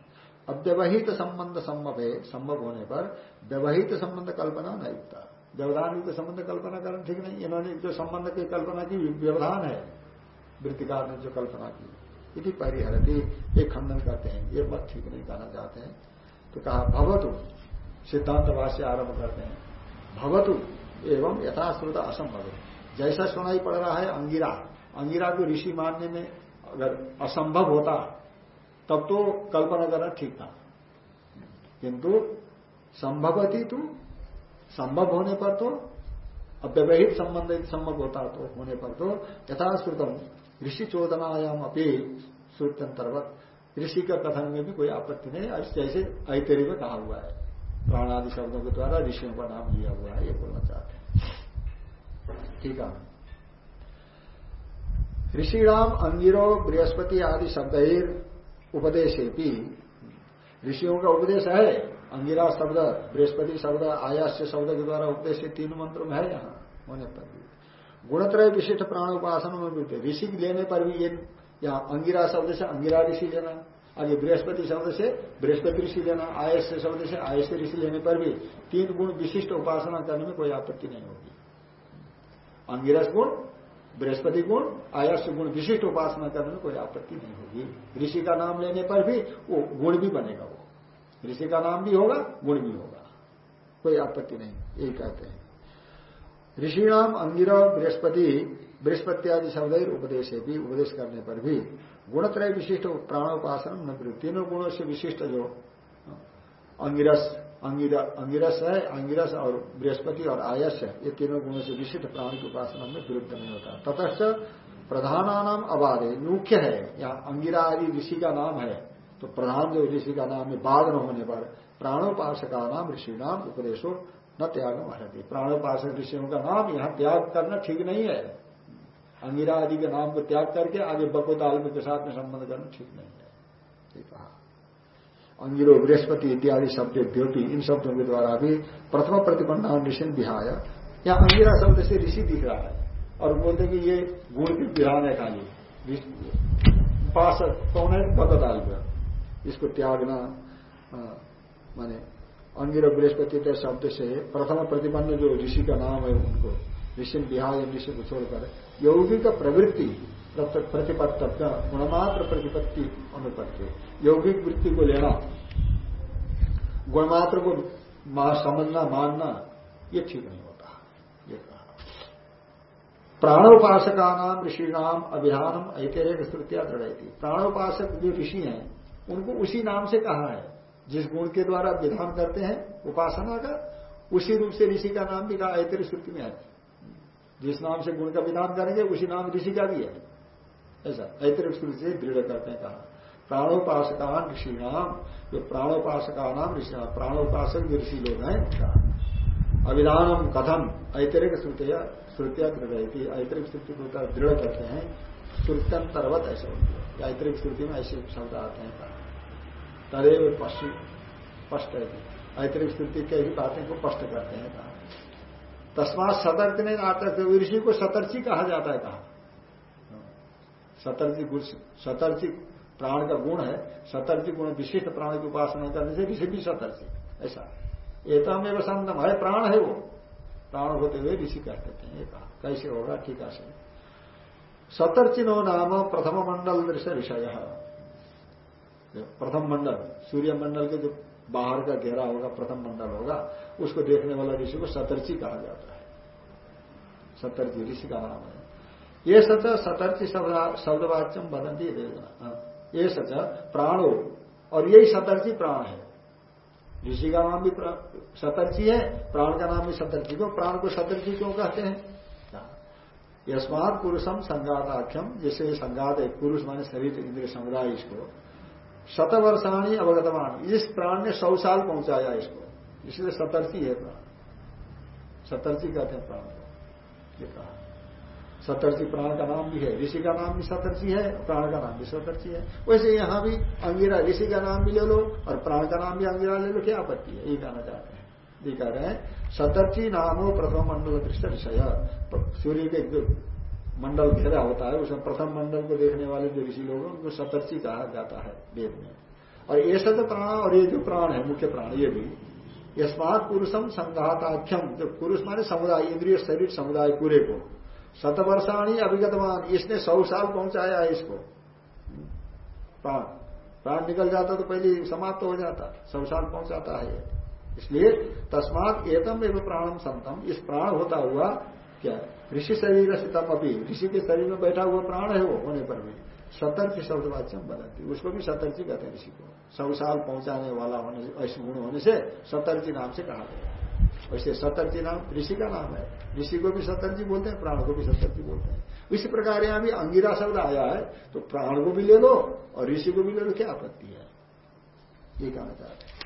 अव्यवहित संबंध संभव है, संभव होने पर व्यवहित संबंध कल्पना न युक्ता। व्यवधान युक्त संबंध कल्पना करना ठीक नहीं। इन्होंने जो संबंध की कल्पना की, व्यवधान है। वृत्तिकार ने जो कल्पना की यदि परिहरती, ये खंडन करते हैं, ये मत ठीक नहीं कहना चाहते हैं। तो कहा, भवतु सिद्धांत भाष्य आरंभ करते हैं। भवतु, एवं यथाश्रुत असंभव। जैसा सुनाई पड़ रहा है, अंगिरा। अंगिरा को ऋषि मानने में अगर असंभव होता, तब तो कल्पना करना ठीक था। किंतु, संभवती तो संभव होने पर तो अव्यवहित संबंधित संभव होता तो होने पर तो यथाश्रुतम ऋषि चोदनायाम अपनी श्रुत्यंतर्गत ऋषि का कथन में भी कोई आपत्ति नहीं है। जैसे ऐतरी में कहा हुआ है। प्राणादि शब्दों के द्वारा ऋषियों का नाम लिया हुआ है, ये बोलना चाहते हैं। ठीक है। ऋषिणाम अंगिरो बृहस्पति आदि शब्द उपदेश त्रयों का उपदेश है? अंगिरा शब्द, बृहस्पति शब्द, आयास्य शब्द के द्वारा उपदेश तीन मंत्रों में है यहाँ। होने पर भी। गुणत्रय विशिष्ट प्राण उपासन में ऋषि लेने पर भी ये यहाँ अंगिरा शब्द से अंगिरा ऋषि लेना आगे बृहस्पति शब्द से बृहस्पति ऋषि लेना आयस्य शब्द से आयस्य ऋषि लेने पर भी तीन गुण विशिष्ट उपासना करने में कोई आपत्ति नहीं होगी। अंगिरस गुण, बृहस्पति गुण आयस्य गुण विशिष्ट उपासना करने में कोई आपत्ति नहीं होगी। ऋषि का नाम लेने पर भी वो गुण भी बनेगा वो। ऋषि का नाम भी होगा, गुण भी होगा। कोई आपत्ति नहीं, यही कहते हैं। ऋषिणाम अंगिरा, बृहस्पति बृहस्पति आदि शब्द उपदेश भी उपदेश करने पर भी गुणत्रय विशिष्ट प्राणोपासन न तीनों गुणों से विशिष्ट जो, अंगिरस अंगिरस है, अंगिरस और बृहस्पति और आयस है, ये तीनों गुणों से विशिष्ट प्राण की उपासना में विरुद्ध नहीं होता। ततश्च प्रधानानाम अबाधे मुख्य है या अंगिरा आदि ऋषि का नाम है तो प्रधान जो ऋषि का नाम है बाद न होने पर प्राणोपासका नाम ऋषि नाम उपदेशो न त्याग महती प्राणोपासक ऋषियों का नाम यहाँ त्याग करना ठीक नहीं है। अंगिरा आदि के नाम को त्याग करके आगे बकोताल के साथ में संबंध करना ठीक नहीं है। कहा। अंगिरो, बृहस्पति इत्यादि शब्द, द्योति, इन शब्दों के द्वारा भी प्रथम प्रतिपन्ना ऋषि बिहाय या अंगिरा शब्द से ऋषि दिख रहा है और बोलते कि ये गुण की बिहान है खाली। उपासक कौन है? बकोताल इसको त्यागना माने अंगिर बृहस्पति के शब्द से प्रथम प्रतिपन्न जो ऋषि का नाम है उनको, ऋषि बिहार ऋषि को छोड़कर यौगिक प्रवृत्ति प्रतिपत्त गुणमात्र प्रतिपत्ति अनुपत्ति। यौगिक वृत्ति को लेना, गुणमात्र को समझना, मानना, ये ठीक नहीं होता। ये कहा। प्राणोपासका नाम ऋषि नाम अभिधानम ऐतरेक स्तृतिया दृढ़ प्राणोपासक जो ऋषि हैं, उनको उसी नाम से कहा है। जिस गुण के द्वारा विधान करते हैं, उपासना का, उसी रूप से ऋषि का नाम भी कहा ऐतरी श्रुति में है जिस नाम से गुण का विधान करेंगे, उसी नाम ऋषि का भी है। ऐसा ऐतरिक श्रुति से दृढ़ करते हैं कहा। प्राणोपासकान ऋषि नाम जो प्राणोपासका नाम ऋषि, प्राणोपासक जो ऋषि लोग हैं, उनका। अभिधानम कथम ऐतरिक श्रुतिया श्रुतिया दृढ़ ऐतरिक श्रुति को दृढ़ करते हैं। श्रुत्यंतर्वत ऐसे होती है। ऐतरिक श्रुति में ऐसे शब्द आते हैं कहा तदेव स्पष्ट है ऐतरिक स्थिति के ही बातें को स्पष्ट करते हैं, कहा। तस्मात सतर्क नहीं आता ऋषि को सतर्ची कहा जाता है, कहा। सतर्जी गुण सतर्जी प्राण का गुण है सतर्जी गुण विशिष्ट प्राण की उपासना करने से ऋषि भी सतर्जी ऐसा। एतम एवं संतम, है प्राण है वो। प्राण होते हुए ऋषि कहते हैं, ये कहा। कैसे होगा, ठीक है सतर्चिनो नाम, प्रथम मंडल दृश्य विषय प्रथम मंडल सूर्य मंडल के जो बाहर का घेरा होगा प्रथम मंडल होगा उसको देखने वाला ऋषि को सतर्ची कहा जाता है। सतर्ची ऋषि का नाम है। ये सच सतर्ची शब्दवाच्यम बदंती हाँ, ये सच प्राणो और यही सतर्ची प्राण है। ऋषि का नाम भी सतर्ची है प्राण का नाम भी सतर्ची। क्यों? प्राण को सतर्ची क्यों कहते हैं? हाँ, यस्मात पुरुषम संगाताख्यम जैसे संगात है पुरुष माने शरीर इंद्रिय समुदाय इसको शतवर्षाणी अवगतमान इस प्राण ने सौ साल पहुँचाया इसको। इसलिए सतर्ची है प्राण। सतर्ची कहते हैं प्राण को। ये कहा। सतर्ची प्राण का नाम भी है। ऋषि का नाम भी सतर्ची है, प्राण का नाम भी सतर्ची है। वैसे यहाँ भी अंगिरा, ऋषि का नाम भी ले लो और प्राण का नाम भी अंगिरा ले लो, क्या आपत्ति है? ये कहना चाहते हैं। ये कह रहे हैं सतर्ची नामो प्रथम मंडल दृष्ट विषय सूर्य के मंडल घेरा होता है, उसमें प्रथम मंडल को देखने वाले जो ऋषि लोग हैं, उनको सतर्ची कहा जाता है वेद में। और ये सत प्राण और ये जो प्राण है, मुख्य प्राण, ये भी, यस्मात पुरुषम संघाताख्यम जो पुरुष माने समुदाय, इंद्रिय शरीर समुदाय पूरे को, शतवर्षाणी अभिगतमान इसने सौ साल पहुँचाया है इसको। प्राण प्राण निकल जाता तो पहले समाप्त हो जाता, सौ साल पहुंचाता है इसलिए तस्मात एतम एवं प्राणम संतम। इस प्राण होता हुआ क्या ऋषि शरीर से सितम अभी, ऋषि के शरीर में बैठा हुआ प्राण है वो, होने पर भी। सतर्क शब्दवाच्यम बनती उसको भी सतर्की कहते हैं ऋषि को। सौ साल पहुँचाने वाला होने ऐसे गुण होने से सतर्की नाम से कहा गया वैसे सतर्जी नाम ऋषि का नाम है। ऋषि को भी सतर्जी बोलते हैं, प्राण को भी सतर्जी बोलते हैं। इसी प्रकार यहाँ भी अंगिरा शब्द आया है तो प्राण को भी ले लो और ऋषि को भी ले लो, क्या आपत्ति है? ये कहना चाहते हैं।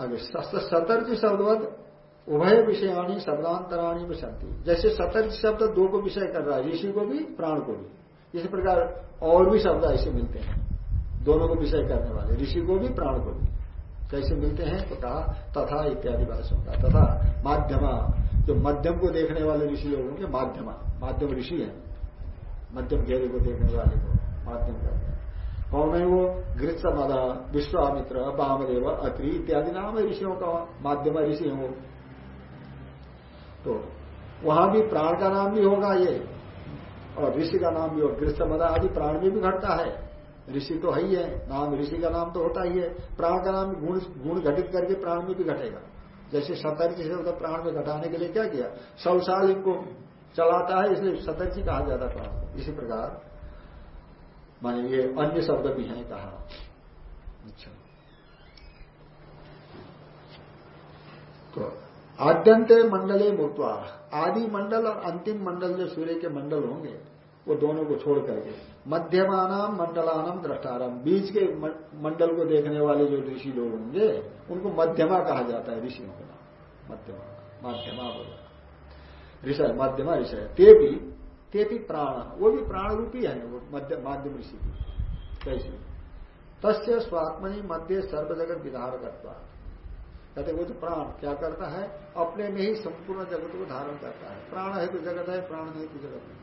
आगे सतर्जी शब्दवत उभय विषयाणी, शब्दांतराणी में शक्ति जैसे सतर्क शब्द दो को विषय कर रहा है ऋषि को भी, प्राण को भी। इसी प्रकार और भी शब्द ऐसे मिलते हैं। दोनों को विषय करने वाले, ऋषि को भी, प्राण को भी। कैसे मिलते हैं तो कहा, तथा इत्यादि भाषण का तथा माध्यमा, जो मध्यम को देखने वाले ऋषि लोगों के माध्यमा। माध्यम ऋषि है। मध्यम घेरे को देखने वाले को माध्यम करते हैं। कौन है वो? गृत्स मदा विश्वामित्र वामदेव अत्रि इत्यादि नाम है ऋषियों का माध्यम ऋषि है वो। तो वहाँ भी प्राण का नाम भी होगा ये, और ऋषि का नाम भी होगा गृत्स मदा आदि प्राण में भी घटता है। ऋषि तो है ही है, नाम ऋषि का नाम तो होता ही है। प्राण का नाम गुण गुण घटित करके प्राण में भी घटेगा। जैसे सतर्जी से तो प्राण में घटाने के लिए क्या किया? सौ साल इनको चलाता है, इसलिए सतर्जी कहा जाता प्राण इसी प्रकार, माने ये अन्य शब्द भी हैं कहा। अच्छा। तो आद्यंत मंडले मुक्तवा आदि मंडल और अंतिम मंडल जो सूर्य के मंडल होंगे, वो दोनों को छोड़ करके। मध्यमानाम मंडलानाम दृष्टाराम बीच के मंडल को देखने वाले जो ऋषि लोग होंगे, उनको मध्यमा कहा जाता है ऋषियों का मध्यमा मध्यमा बोला। ऋषय, मध्यमा ऋषय। ते भी ते भी प्राण। वो भी प्राण रूपी है, वो मध्य, माध्यम ऋषि की कैसे? तस्य स्वात्मनि मध्य सर्व जगत विधार करता कहते वो जो प्राण। क्या करता है? अपने में ही संपूर्ण जगत को धारण करता है। प्राण है तो जगत है, प्राण नहीं तो जगत नहीं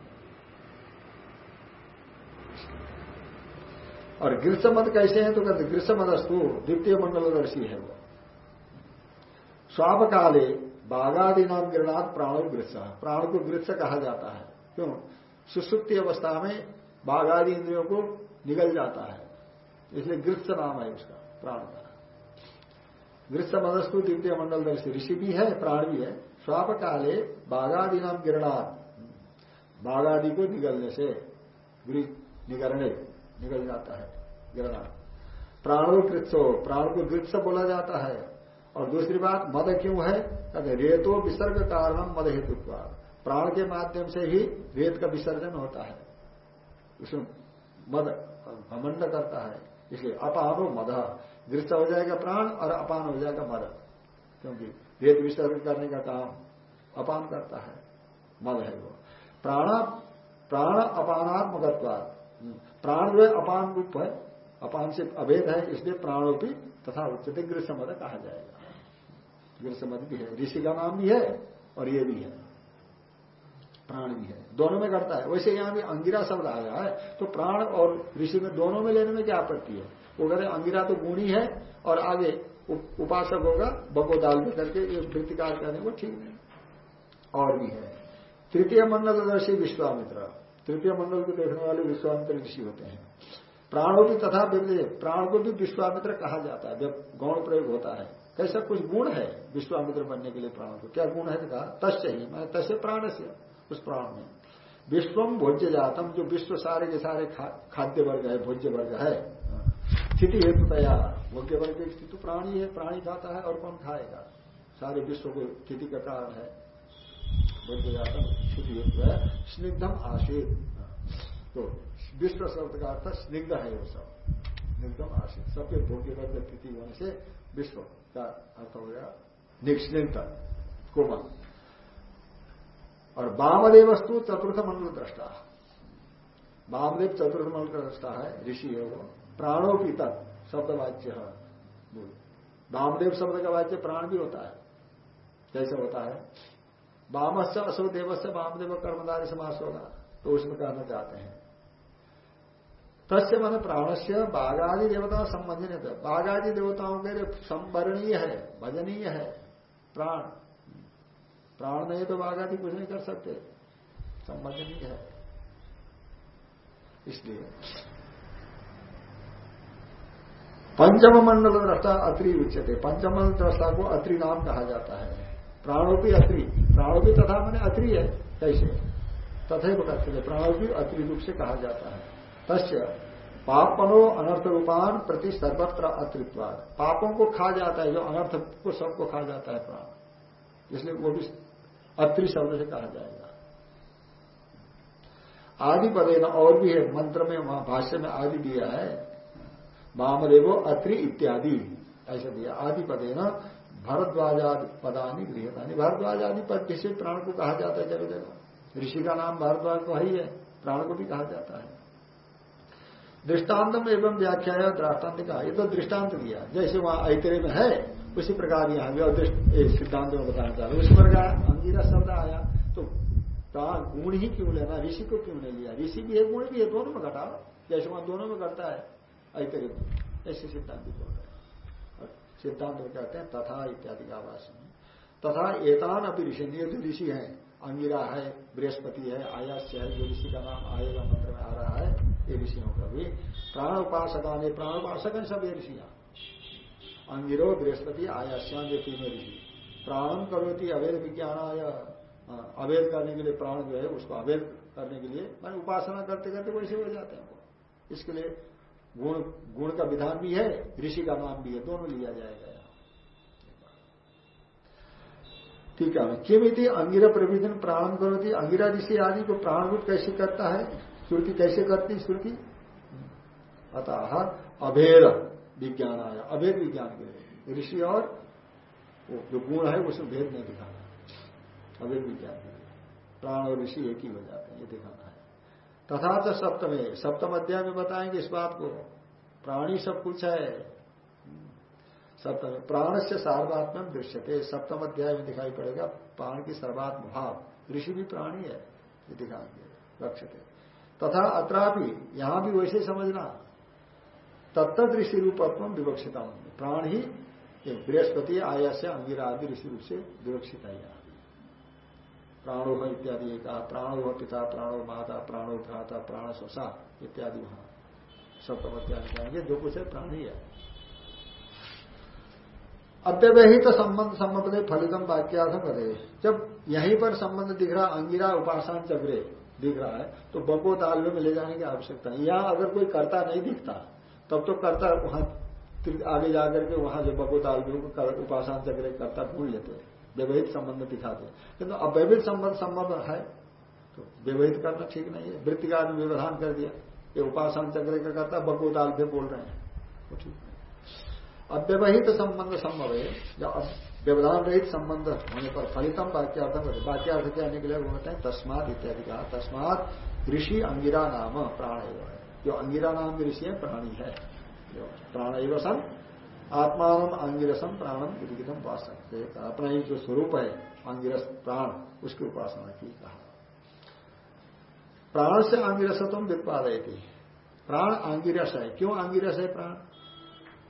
और ग्रीष्मद कैसे हैं तो कहते ग्रीष्मदस्तु द्वितीय मंडलदर्शी है वो। स्वाप काले बाघादि नाम गिरणाथ प्राणो ग्रीष्म। प्राण को ग्रीष्म कहा जाता है। क्यों? सुसुप्ति अवस्था में बाघादि इंद्रियों को निगल जाता है। इसलिए ग्रीष्म नाम है उसका, प्राण का। ग्रीष्म मदस्तु द्वितीय मंडल दर्शी ऋषि भी है, प्राण भी है। स्वाप काले बाघादि नाम गिरणाथ बाघादि को निगलने से निगरणे निकल जाता है, गिरना। प्राणो कृत्सो, प्राण को गृत्स बोला जाता है। और दूसरी बात, मद क्यों है? कहते रेतो विसर्ग कारण मद हेतु प्राण के माध्यम से ही रेत का विसर्जन होता है। उसमें मद घमंड करता है। इसलिए अपानो मद। गृत्स हो जाएगा प्राण और अपान हो जाएगा मद। क्योंकि रेत विसर्जन करने का काम अपान करता है, मद है वो। प्राण प्राण अपानात्मकत्वाद प्राण जो है अपान रूप है, अपान से अभेद है, इसलिए प्राणोपी तथा उच्चते गृहसमद कहा जाएगा। गृहसमद भी है ऋषि का नाम भी है और ये भी है। प्राण भी है। दोनों में करता है। वैसे यहाँ भी अंगिरा शब्द आ आया है। तो प्राण और ऋषि में दोनों में लेने में क्या आपत्ति है? वो कहते अंगिरा तो गुणी है और आगे उपासक होगा बगो दाल में करके ये वृत्तिकार करने को ठीक नहीं और भी है। तृतीय मंडलदर्शी विश्वामित्र। तृतीय मंडल को देखने वाले विश्वामित्र ऋषि होते हैं। प्राणों की तथा प्राण को भी विश्वामित्र कहा जाता है। जब गौण प्रयोग होता है, कैसा कुछ गुण है विश्वामित्र बनने के लिए प्राणों को? क्या गुण है? कहा, तस्य ही। मैं तस्य प्राण से उस प्राण में। विश्वम भोज्य जातम जो विश्व सारे के सारे खा, खाद्य वर्ग है भोज्य वर्ग है। स्थिति हेतु तैयार भोग्य वर्ग की स्थिति प्राणी है प्राणी खाता है और कौन खाएगा? सारे विश्व को स्थिति का कारण है। भोज्य जातम स्थिति हेतु है स्निग्धम आशीत तो विश्व शब्द का अर्थ स्निग्ध है वो सब। स्निग्धम आशीत सबके भोग्य वर्ग स्थिति होने से विश्व का अर्थ हो गया निस्निग्ध कोमल। और वामदेव वस्तु चतुर्थ मंडल दृष्टा। वामदेव चतुर्थ मंडल दृष्टा है, ऋषि है वो। प्राणों की तक शब्द वाच्य वामदेव शब्द का वाच्य प्राण भी होता है। कैसे होता है? वामस्य असो से वामदेव कर्मदारी समास होगा तो उसमें कहना चाहते हैं। तस्य मन प्राण से बाघादि देवता संबंधित है। बाघादि देवताओं के लिए संवरणीय है, भजनीय है प्राण। प्राण नहीं तो बाघादि कुछ नहीं कर सकते। संबंध नहीं है। इसलिए पंचम मंडल दृष्टा अत्रि उच्चते पंचम दृष्टा को अत्रि नाम कहा जाता है। प्राणोपी अत्रि। प्राणोपी तथा मैंने अत्रि है, कैसे? तथे कथ्य प्राणोपी अत्रि रूप से कहा जाता है। तस्य पापनो अनर्थ रूपान प्रति सर्वत्र अतृत्वाद पापों को खा जाता है, जो अनर्थ को सबको खा जाता है प्राण। इसलिए वो भी अत्रि शब्द से कहा जाएगा। आदि पदे न और भी है, मंत्र में, वहाँ भाष्य में आदि दिया है। वामदेवो अत्रि इत्यादि, ऐसा दिया। आदि पदे न भरद्वाजादि पदानी गृहतानी भरद्वाज आदि पद किसी? प्राण को कहा जाता है जगह जगह। ऋषि का नाम भारद्वाज तो ही है प्राण को भी कहा जाता है। दृष्टान्तम एवं व्याख्या है दृष्टांत का ये तो दृष्टांत दिया। जैसे वहाँ ऐतरे में है उसी प्रकार यहाँ भी सिद्धांत में बताना चाह रहे उसी प्रकार अंगीरा शब्द आया तो गुण ही क्यों लेना, ऋषि को क्यों नहीं लिया? ऋषि भी है, गुण भी है, दोनों में घटा जैसे वहाँ दोनों में घटता है ऐतरे में ऐसे सिद्धांत बोल रहे सिद्धांत में कहते हैं, तथा इत्यादि का आवास में तथा एतान अभी ऋषि, ये जो ऋषि है, अंगिरा है, बृहस्पति है, आयास्य है, जो ऋषि का नाम आएगा मंत्र में आ रहा है, ये ऋषियों का भी। प्राण उपासका प्राण उपासक सब ये ऋषियाँ। अंगिरो बृहस्पति आयास्यान ये तीनों ऋषि। प्राणम करोती अवैध विज्ञान आया अवैध करने के लिए प्राण जो है, उसको अवैध करने के लिए, मैंने उपासना करते करते वैसे हो जाते हैं वो। इसके लिए गुण गुण का विधान भी है, ऋषि का नाम भी है, दोनों लिया जाएगा ठीक है किमिति अंगिरा प्रविधि प्राण करोती अंगिरा ऋषि आदि को प्राणभूत कैसे करता है? श्रुति कैसे करती श्रुति? अतः अभेद। विज्ञान आया, अभेद विज्ञान के ऋषि और वो जो गुण है उसमें भेद नहीं दिखाना अभेद विज्ञान के प्राण और ऋषि एक ही हो जाते हैं, ये दिखाना है। तथा तो सप्तम सप्तम अध्याय में बताएँगे इस बात को। प्राणी सब कुछ है। सप्तम प्राण से सार्वात्म दृश्य थे सप्तम अध्याय में दिखाई पड़ेगा, प्राण की सर्वात्म भाव। ऋषि भी प्राणी है, ये दिखाएँगे, रक्षते। तथा अत्रापि, यहाँ भी वैसे समझना। तत्त ऋषि रूपत्व विवक्षिता प्राण ही बृहस्पति आया से अंगिरा आदि ऋषि रूप से विवक्षित है यहाँ प्राणो इत्यादि एक, प्राणो पिता, प्राणो माता, प्राणो भ्राता, प्राण स्वसा इत्यादि वहाँ सप्तम इत्यादि कहेंगे जो कुछ है प्राण ही। है अव्यवहित संबंध संबंध फलितम वाक्यार्थम करे जब यहीं पर संबंध दिख रहा, अंगिरा, उपासन चक्रे दिख रहा है तो बको तालवे में ले जाने की आवश्यकता है यहाँ अगर कोई कर्ता नहीं दिखता तब तो कर्ता वहाँ आगे जाकर के वहाँ जो बको तालवे उपासन चक्र कर्ता भूल लेते व्यवहित संबंध दिखाते किंतु अव्यवहित संबंध संबंध है तो व्यवहित करना ठीक नहीं है। वृत्तिका ने व्यवधान कर दिया। ये उपासन चक्र का करता बको तालवे बोल रहे हैं। वो ठीक नहीं अव्यवहित संबंध संभव है। या व्यवधान रहित संबंध होने पर फलितम वाक्यार्थ वाक्यार्थ के के लिए बोलते हैं तस्मात इत्यादि कहा। तस्मात ऋषि अंगिरा नाम, प्राण जो अंगिरा नाम ऋषि है, प्राणी है। प्राण सन आत्मान अंगिरसम प्राणम उदितम उपासक अपना ही जो स्वरूप है, अंगिरस प्राण, उसकी उपासना की कहा। प्राण से अंगिरस तुम व्युत्पादय थी प्राण अंगिरस है। क्यों अंगिरस है प्राण?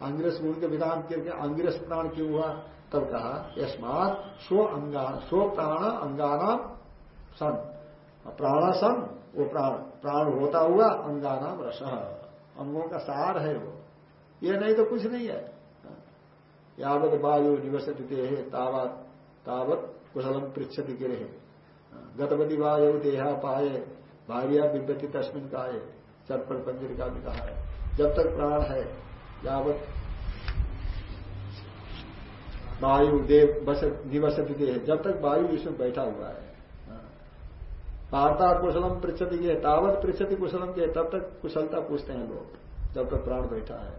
अंगिरस गुण के विधान करके अंगिरस प्राण क्यों हुआ? तब कहा, यस्मात स्व अंगा, स्व प्राण अंगाना सन प्राण सन वो प्राण प्राण होता हुआ अंगानाम रस अंगों का सार है वो। ये नहीं तो कुछ नहीं है। यावत वायु निवसते है, तावत तावत कुशलम पृछति गिरे। गतवती वायु देहा पाए, भार्या विद्यति तस्मिन का है चटपट पंजरिका भी कहा है। जब तक प्राण है, यावत वायु देव बस, निवसती है। जब तक वायु इसमें बैठा हुआ है। वार्ता कुशलम पृछति के तावत पृछति कुशलम के, तब तक कुशलता पूछते हैं लोग, जब तक प्राण बैठा है।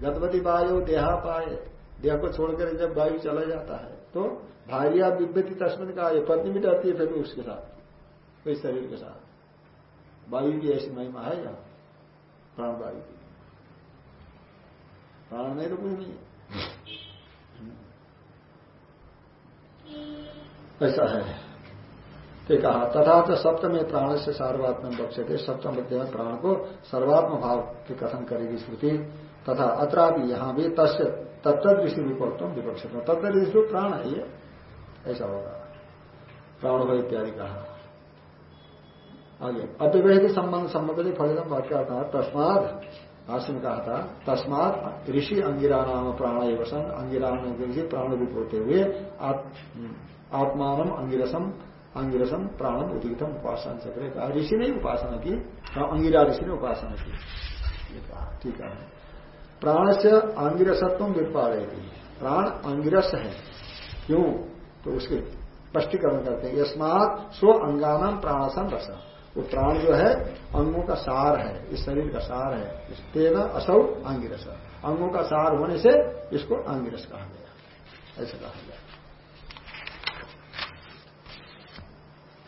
गतवती वायु देहा पाए, देह को छोड़कर जब वायु चला जाता है तो भारिया विभ्यति तस्मिन का ये पत्नी भी रहती है फिर उसके साथ कोई शरीर के साथ। वायु की ऐसी महिमा है यहाँ, प्राण वायु की। प्राण नहीं तो कुछ नहीं ऐसा है। तो कहा तथा तो सप्तम प्राण से सार्वात्म बक्ष्य थे सप्तम में प्राण को सर्वात्म भाव के कथन करेगी श्रुति। तथा अत्रा भी यहाँ भी तस्य तत्त ऋषि रूपोत्तम विपक्ष तत्त ऋषि प्राण है ऐसा होगा। प्राण हो इत्यादि कहा। आगे अव्यवहित संबंध संबंध फलितम वाक्य तस्माद, भाष्य कहा था तस्मात ऋषि अंगिरा नाम प्राण एवसन अंगिरा ऋषि प्राण रूप होते हुए आत्मान अंगिरसम अंगिरसम प्राणम उदितम उपासना चक्र कहा, ऋषि ने उपासना की अंगिरा ऋषि ने उपासना की ठीक है। प्राण से आंगिरसत्व विपाड़ेगी प्राण अंगिरस है। क्यों? तो उसके स्पष्टीकरण करते हैं। यस्मात स्व अंगानाम प्राणासम रस। वो प्राण जो है, अंगों का सार है। इस शरीर का सार है। तेना असौ आंगिरस अंगों का सार होने से इसको अंगिरस कहा गया। ऐसा कहा गया।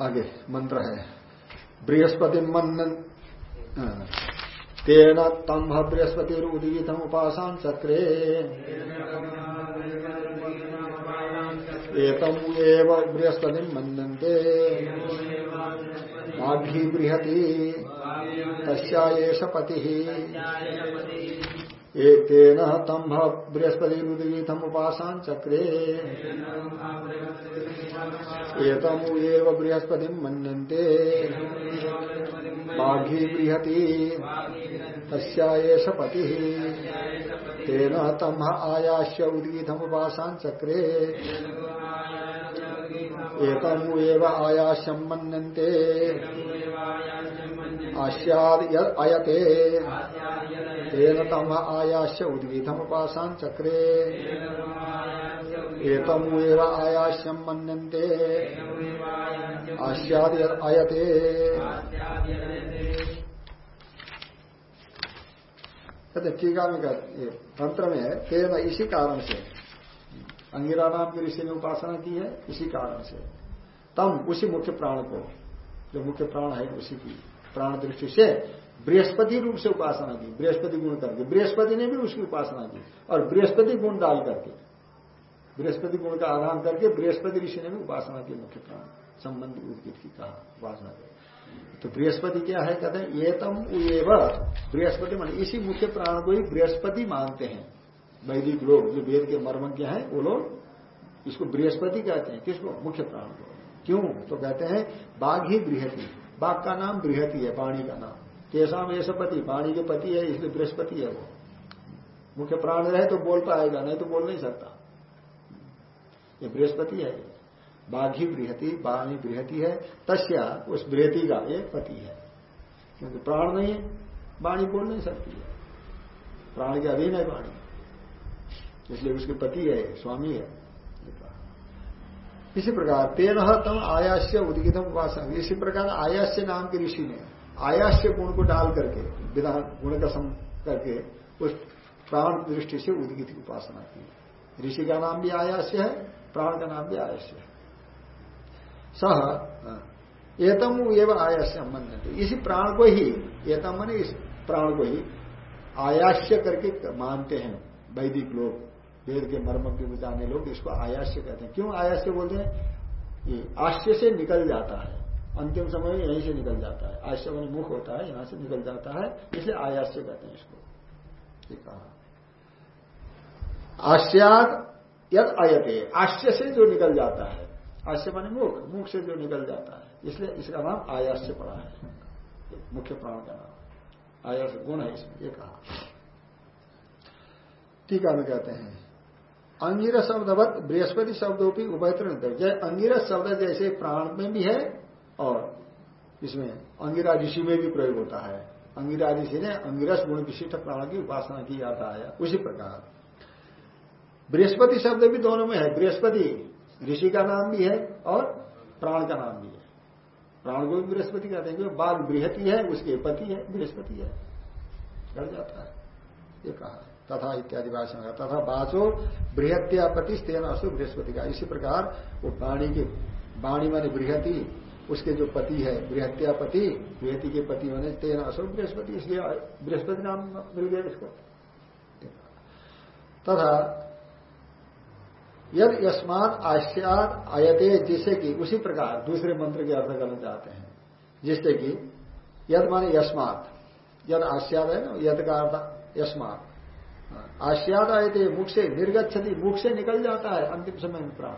आगे, मंत्र है। बृहस्पति मन तेन तम बृहस्पति उदीतम उपासन चक्रे। एतम एव बृहस्पति मनते माघी बृहति तस्याश पति। तेन तम बृहस्पति उदीतम उपासन चक्रे। एतम एव बृहस्पति मनते माघी बृहति। तस्याश पति। तेन तम आयास्य उदीतमुपासान चक्रे। एतम एव आयास्यम मनते आस्याद अयते तेन तम आयास्य उद्गीतमुपासान चक्रे। एतम आयास्यम मनते कहते टीका में कहते तंत्र में तेन इसी कारण से। अंगिरा नाम की ऋषि ने उपासना की है, इसी कारण से। तम उसी मुख्य प्राण को, जो मुख्य प्राण है उसी की प्राण दृष्टि से बृहस्पति रूप से उपासना की, बृहस्पति गुण करके। बृहस्पति ने भी उसकी उपासना की और बृहस्पति गुण डाल करके, बृहस्पति गुण का आधान करके बृहस्पति ऋषि ने भी उपासना की मुख्य प्राण संबंधी उद्गित की कहा, उपासना की। तो बृहस्पति क्या है? कहते हैं ये तम बृहस्पति मान, इसी मुख्य प्राण को ही बृहस्पति मानते हैं। वैदिक लोग जो वेद के मर्मज्ञ हैं, वो लोग इसको बृहस्पति कहते हैं। किसको? मुख्य प्राण को। क्यों? तो कहते हैं, बाघ ही बृहति। बाघ का नाम बृहति है वाणी का नाम। केसाम ऐसा पति वाणी के पति है, इसलिए बृहस्पति है वो। मुख्य प्राण रहे तो बोल पाएगा, नहीं तो बोल नहीं सकता। ये बृहस्पति है। बाघी बृहति बाणी बृहति है, तस्या उस बृहति का एक पति है। क्योंकि प्राण नहीं है वाणी बोल नहीं सकती है। प्राण के अधीन है वाणी इसलिए उसके पति है, स्वामी है। इसी प्रकार, तेन तम आयास्य उदगितम उपासन। इसी प्रकार आयास्य नाम के ऋषि ने आयास्य गुण को डाल करके, विधान, गुण का सम करके, उस प्राण दृष्टि से उदगित की उपासना की। ऋषि का नाम भी आयास्य है, प्राण का नाम भी आयास्य है। सह, एतम एवं आयास्य संबंध इसी प्राण को ही, एतम मैंने इस प्राण को ही आयास्य करके मानते हैं वैदिक लोग। वेद के मर्म के जाने लोग इसको आयास्य कहते हैं। क्यों आयास्य बोलते हैं? ये आश्य से निकल जाता है। अंतिम समय में यहीं से निकल जाता है। आश्य मन मुख होता है, यहाँ से निकल जाता है, इसलिए आयास्य कहते हैं इसको। कहा। आश्याद यद अयते आश्य से जो निकल जाता है आश्य माने मुख मुख से जो निकल जाता है, इसलिए इसका नाम आयास्य पड़ा है। मुख्य प्राण का नाम। आयास गुण है इसमें, ये कहा। टीका में कहते हैं, अंगिर शब्दवत बृहस्पति शब्दों उभयत्र जय अंगिरस शब्द जैसे प्राण में भी है और इसमें अंगिरा ऋषि में भी प्रयोग होता है। अंगिरा ऋषि ने अंगिरस गुण विशिष्ट प्राण की उपासना की जाता है उसी प्रकार। बृहस्पति शब्द भी दोनों में है। बृहस्पति ऋषि का नाम भी है और प्राण का नाम भी है। प्राण को भी बृहस्पति कहते हैं, क्योंकि बाघ बृहति है, उसके पति है, बृहस्पति है। कर जाता है। ये कहा। तथा इत्यादि भाषण का। तथा बाचो बृहत्या पति बृहस्पति का। इसी प्रकार वो वाणी के वाणी माने बृहति उसके जो पति है, बृहत्या पति, बृहति के पति माने तेना असु बृहस्पति, इसलिए बृहस्पति नाम मिल गया इसको। तथा यद यस्मात आश्याद आयते जिसे कि, उसी प्रकार दूसरे मंत्र के अर्थ करना चाहते हैं, जिससे कि यद माने यस्मात। यद आश्याद है ना, यद का अर्थ यस्मात। आश्याद आयते, मुख से निर्गत क्षति मुख से निकल जाता है, अंतिम समय में प्राण।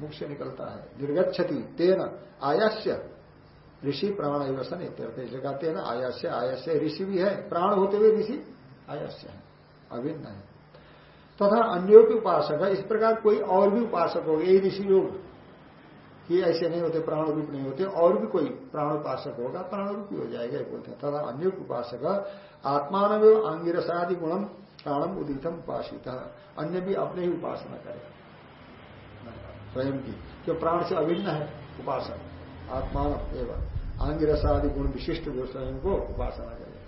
मुख से निकलता है। निर्गत क्षति तेन आयास्य। ऋषि प्राण एवसन इत्यर्थ। हैं ना, आयास्य आयास्य। ऋषि भी है, प्राण होते हुए ऋषि आयास्य है, अभिन्न है। तथा तो अन्यों के उपासक है। इस प्रकार कोई और भी उपासक हो यही ऋषि योग। कि ऐसे नहीं होते प्राण रूप नहीं होते, और भी कोई प्राण उपासक होगा प्राण रूप हो जाएगा बोलते हैं। तथा अन्य उपासक आत्मान आंगिरसादि गुणम प्राणम उदितम उपासित। अन्य भी अपने ही उपासना करेगा। स्वयं की जो प्राण से अभिन्न है? उपासक आत्मान एवं। आंगिरसादि गुण विशिष्ट जो स्वयं को उपासना करेगा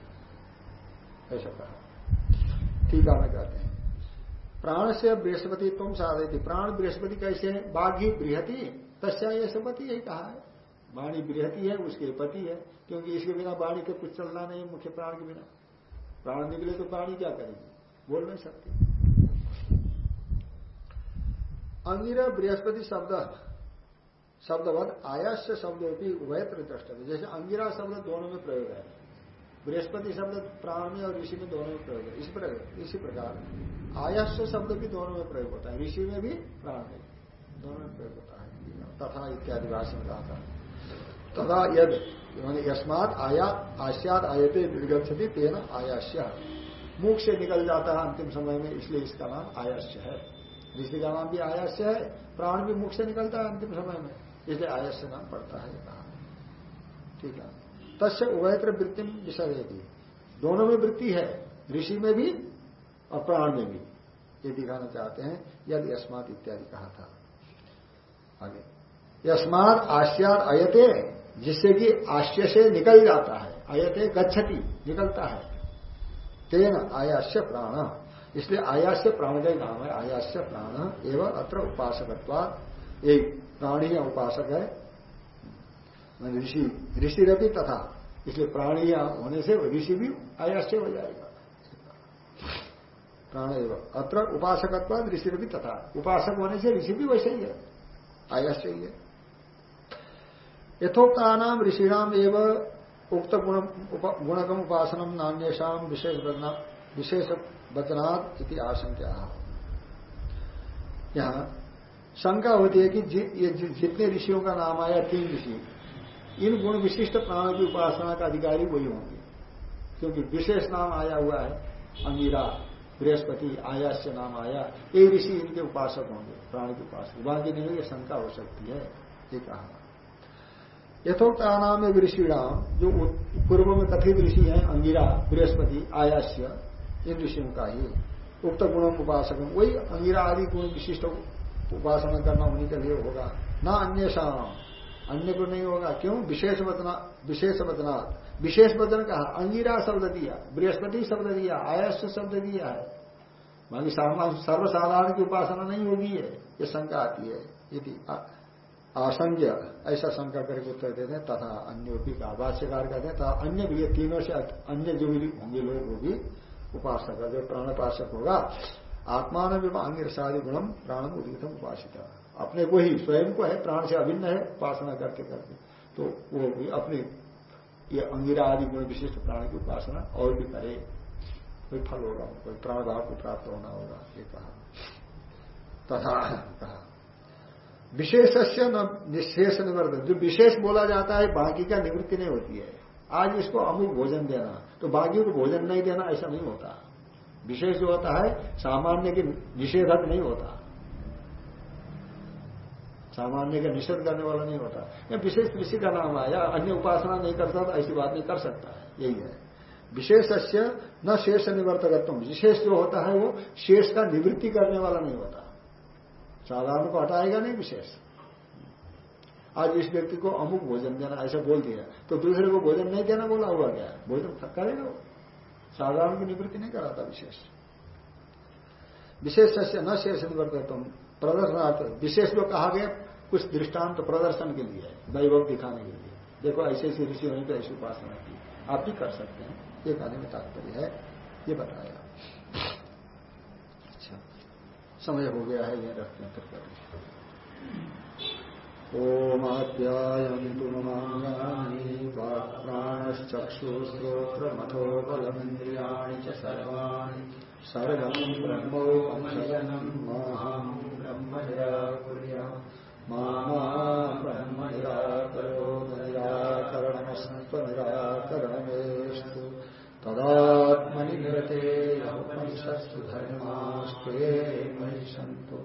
ऐसा कहा। ठीक है कहते हैं। प्राण से बृहस्पति तुम साधे थी। प्राण बृहस्पति कैसे है? बाघ बृहति, तस्या ये सपति, यही कहा है। वाणी बृहति है, उसके पति है, क्योंकि इसके बिना वाणी के कुछ चलना नहीं मुख्य प्राण के बिना। प्राण निकले तो वाणी क्या करेगी? बोल नहीं सकती। अंगिरा बृहस्पति शब्द शब्दवत आयास्य शब्दों की उभयत्र द्रष्टव्य जैसे अंगिरा शब्द दोनों में प्रयोग है। बृहस्पति शब्द प्राण में और ऋषि में दोनों में प्रयोग है। इसी प्रकार इसी प्रकार आयास्य शब्द भी दोनों में प्रयोग होता है। ऋषि में भी प्राण में दोनों में प्रयोग होता है। तथा इत्यादि भाषण में कहा था। तथा यद यस्मात आया आश्याद आयते निर्गछति तेना आयास्य। मुख से निकल जाता है अंतिम समय में, इसलिए इसका नाम आयास्य है। ऋषि का नाम भी आयास्य है, प्राण भी मुख से निकलता है अंतिम समय में। इसलिए आयस्य नाम पड़ता है कहा। ठीक है? तस्य उभयत्र वृत्ति विषय दोनों में वृत्ति है, ऋषि में भी और प्राण में भी। ये दिखाना चाहते हैं, यदि अस्मात इत्यादि कहा था। आगे। यस्मात आश्यात अयते, जिससे कि आश्य से निकल जाता है। अयते गच्छति, निकलता है। तेन आयास्य प्राण। इसलिए आयास्य प्राण का ही नाम है, आयास्य प्राण एवं अत्र उपासक एक प्राणी उपासक है। ऋषि ऋषि रवि तथा, इसलिए प्राणी होने से ऋषि भी आयास्य हो जाएगा। प्राण एवं अत्र उपासकत्व ऋषि रवि तथा। उपासक होने से ऋषि भी वैसे ही है, आयास्य ही है। यथोक्ता नाम ऋषिणाम एवं उक्त गुणगम उपासनम नान्यम विशेष विशेष वचनात् इति आशंका। यहाँ शंका होती है कि ये जितने ऋषियों का नाम आया, तीन ऋषि, इन गुण विशिष्ट प्राणों की उपासना का अधिकारी वही होंगे। क्योंकि विशेष नाम आया हुआ है अंगीरा बृहस्पति, आयास्य नाम आया, ये ऋषि इनके उपासक होंगे, प्राणी के उपासक। बाकी नहीं ये शंका हो सकती है, ये कहा। यथोक्ता नाम ऋषिणाम, जो पूर्व में कथित ऋषि हैं अंगिरा बृहस्पति, आयास्य इन ऋषियों का ही। उक्त गुणों उपासक वही अंगिरा आदि गुण विशिष्ट उपासना करना उन्हीं के लिए होगा। न अन्य शाम अन्य को नहीं होगा। क्यों? विशेष वचना विशेष वचना विशेष वचन कहा? अंगिरा शब्द दिया। बृहस्पति शब्द दिया। आयस शब्द दिया है। बाकी सर्वसाधारण की उपासना नहीं होगी है ये शंका आती है। आसंज्ञ ऐसा शंका करके उत्तर देते हैं तथा अन्योपी का भाष्यकार कहते हैं। तथा अन्य भी तीनों से अन्य जो भी होंगे लोग भी उपासक जो प्राणोपासक होगा आत्मान भी अंगिर शादी गुणम प्राणम उदितम उपासित। अपने को ही स्वयं को है, प्राण से अभिन्न है, उपासना करते करते तो वो भी अपने ये अंगिरा आदि गुण विशिष्ट प्राण की उपासना और भी करे। कोई फल होगा, कोई प्राण भाव को प्राप्त होना होगा, ये कहा। तथा कहा। विशेष से निशेष निवर्तन। जो विशेष बोला जाता है, बाकी का निवृत्ति नहीं होती है। आज इसको अमुक भोजन देना तो बाकी को भोजन नहीं देना, ऐसा नहीं होता। विशेष जो होता है, सामान्य के निषेधक नहीं होता। सामान्य का निषेध करने वाला नहीं होता। या विशेष कृषि का नाम आया अन्य उपासना नहीं करता तो ऐसी बात नहीं कर सकता। है यही है। विशेष न शेष निवर्तकत्व। विशेष जो होता है, वो शेष का निवृत्ति करने वाला नहीं होता। साधारण को हटाएगा नहीं विशेष। आज इस व्यक्ति को अमुक भोजन देना, ऐसा बोल दिया। तो दूसरे को भोजन नहीं देना बोला, हुआ क्या? भोजन करेगा साधारण की निवृत्ति नहीं कराता विशेष। विशेष से न शेष निवर्त तुम प्रदर्शनार्थ विशेष जो कहा गया, कुछ दृष्टांत तो प्रदर्शन के लिए, वैभव दिखाने के लिए। देखो, ऐसे ऐसी ऋषि होने पर ऐसी उपासना की। आप भी कर सकते हैं। ये कहने में तात्पर्य है। ये बताया। अच्छा। समय हो गया है यह रखते हैं फिर ओमाप्यायन्तु ममाङ्गानि प्राणश्चक्षुश्रोत्रमथोबलमिन्द्रियाणि च सर्वाणि सर्वम् ब्रह्मोपशयनम् माहम् ब्रह्म निराकुर्या मा ब्रह्म निराकरो निराकरणमस्त्वनिराकरणमेस्तु तदात्मनि निरते उपनिषत्सु धर्मास्ते मयि सन्तु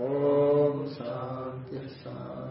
ॐ शांति शांति।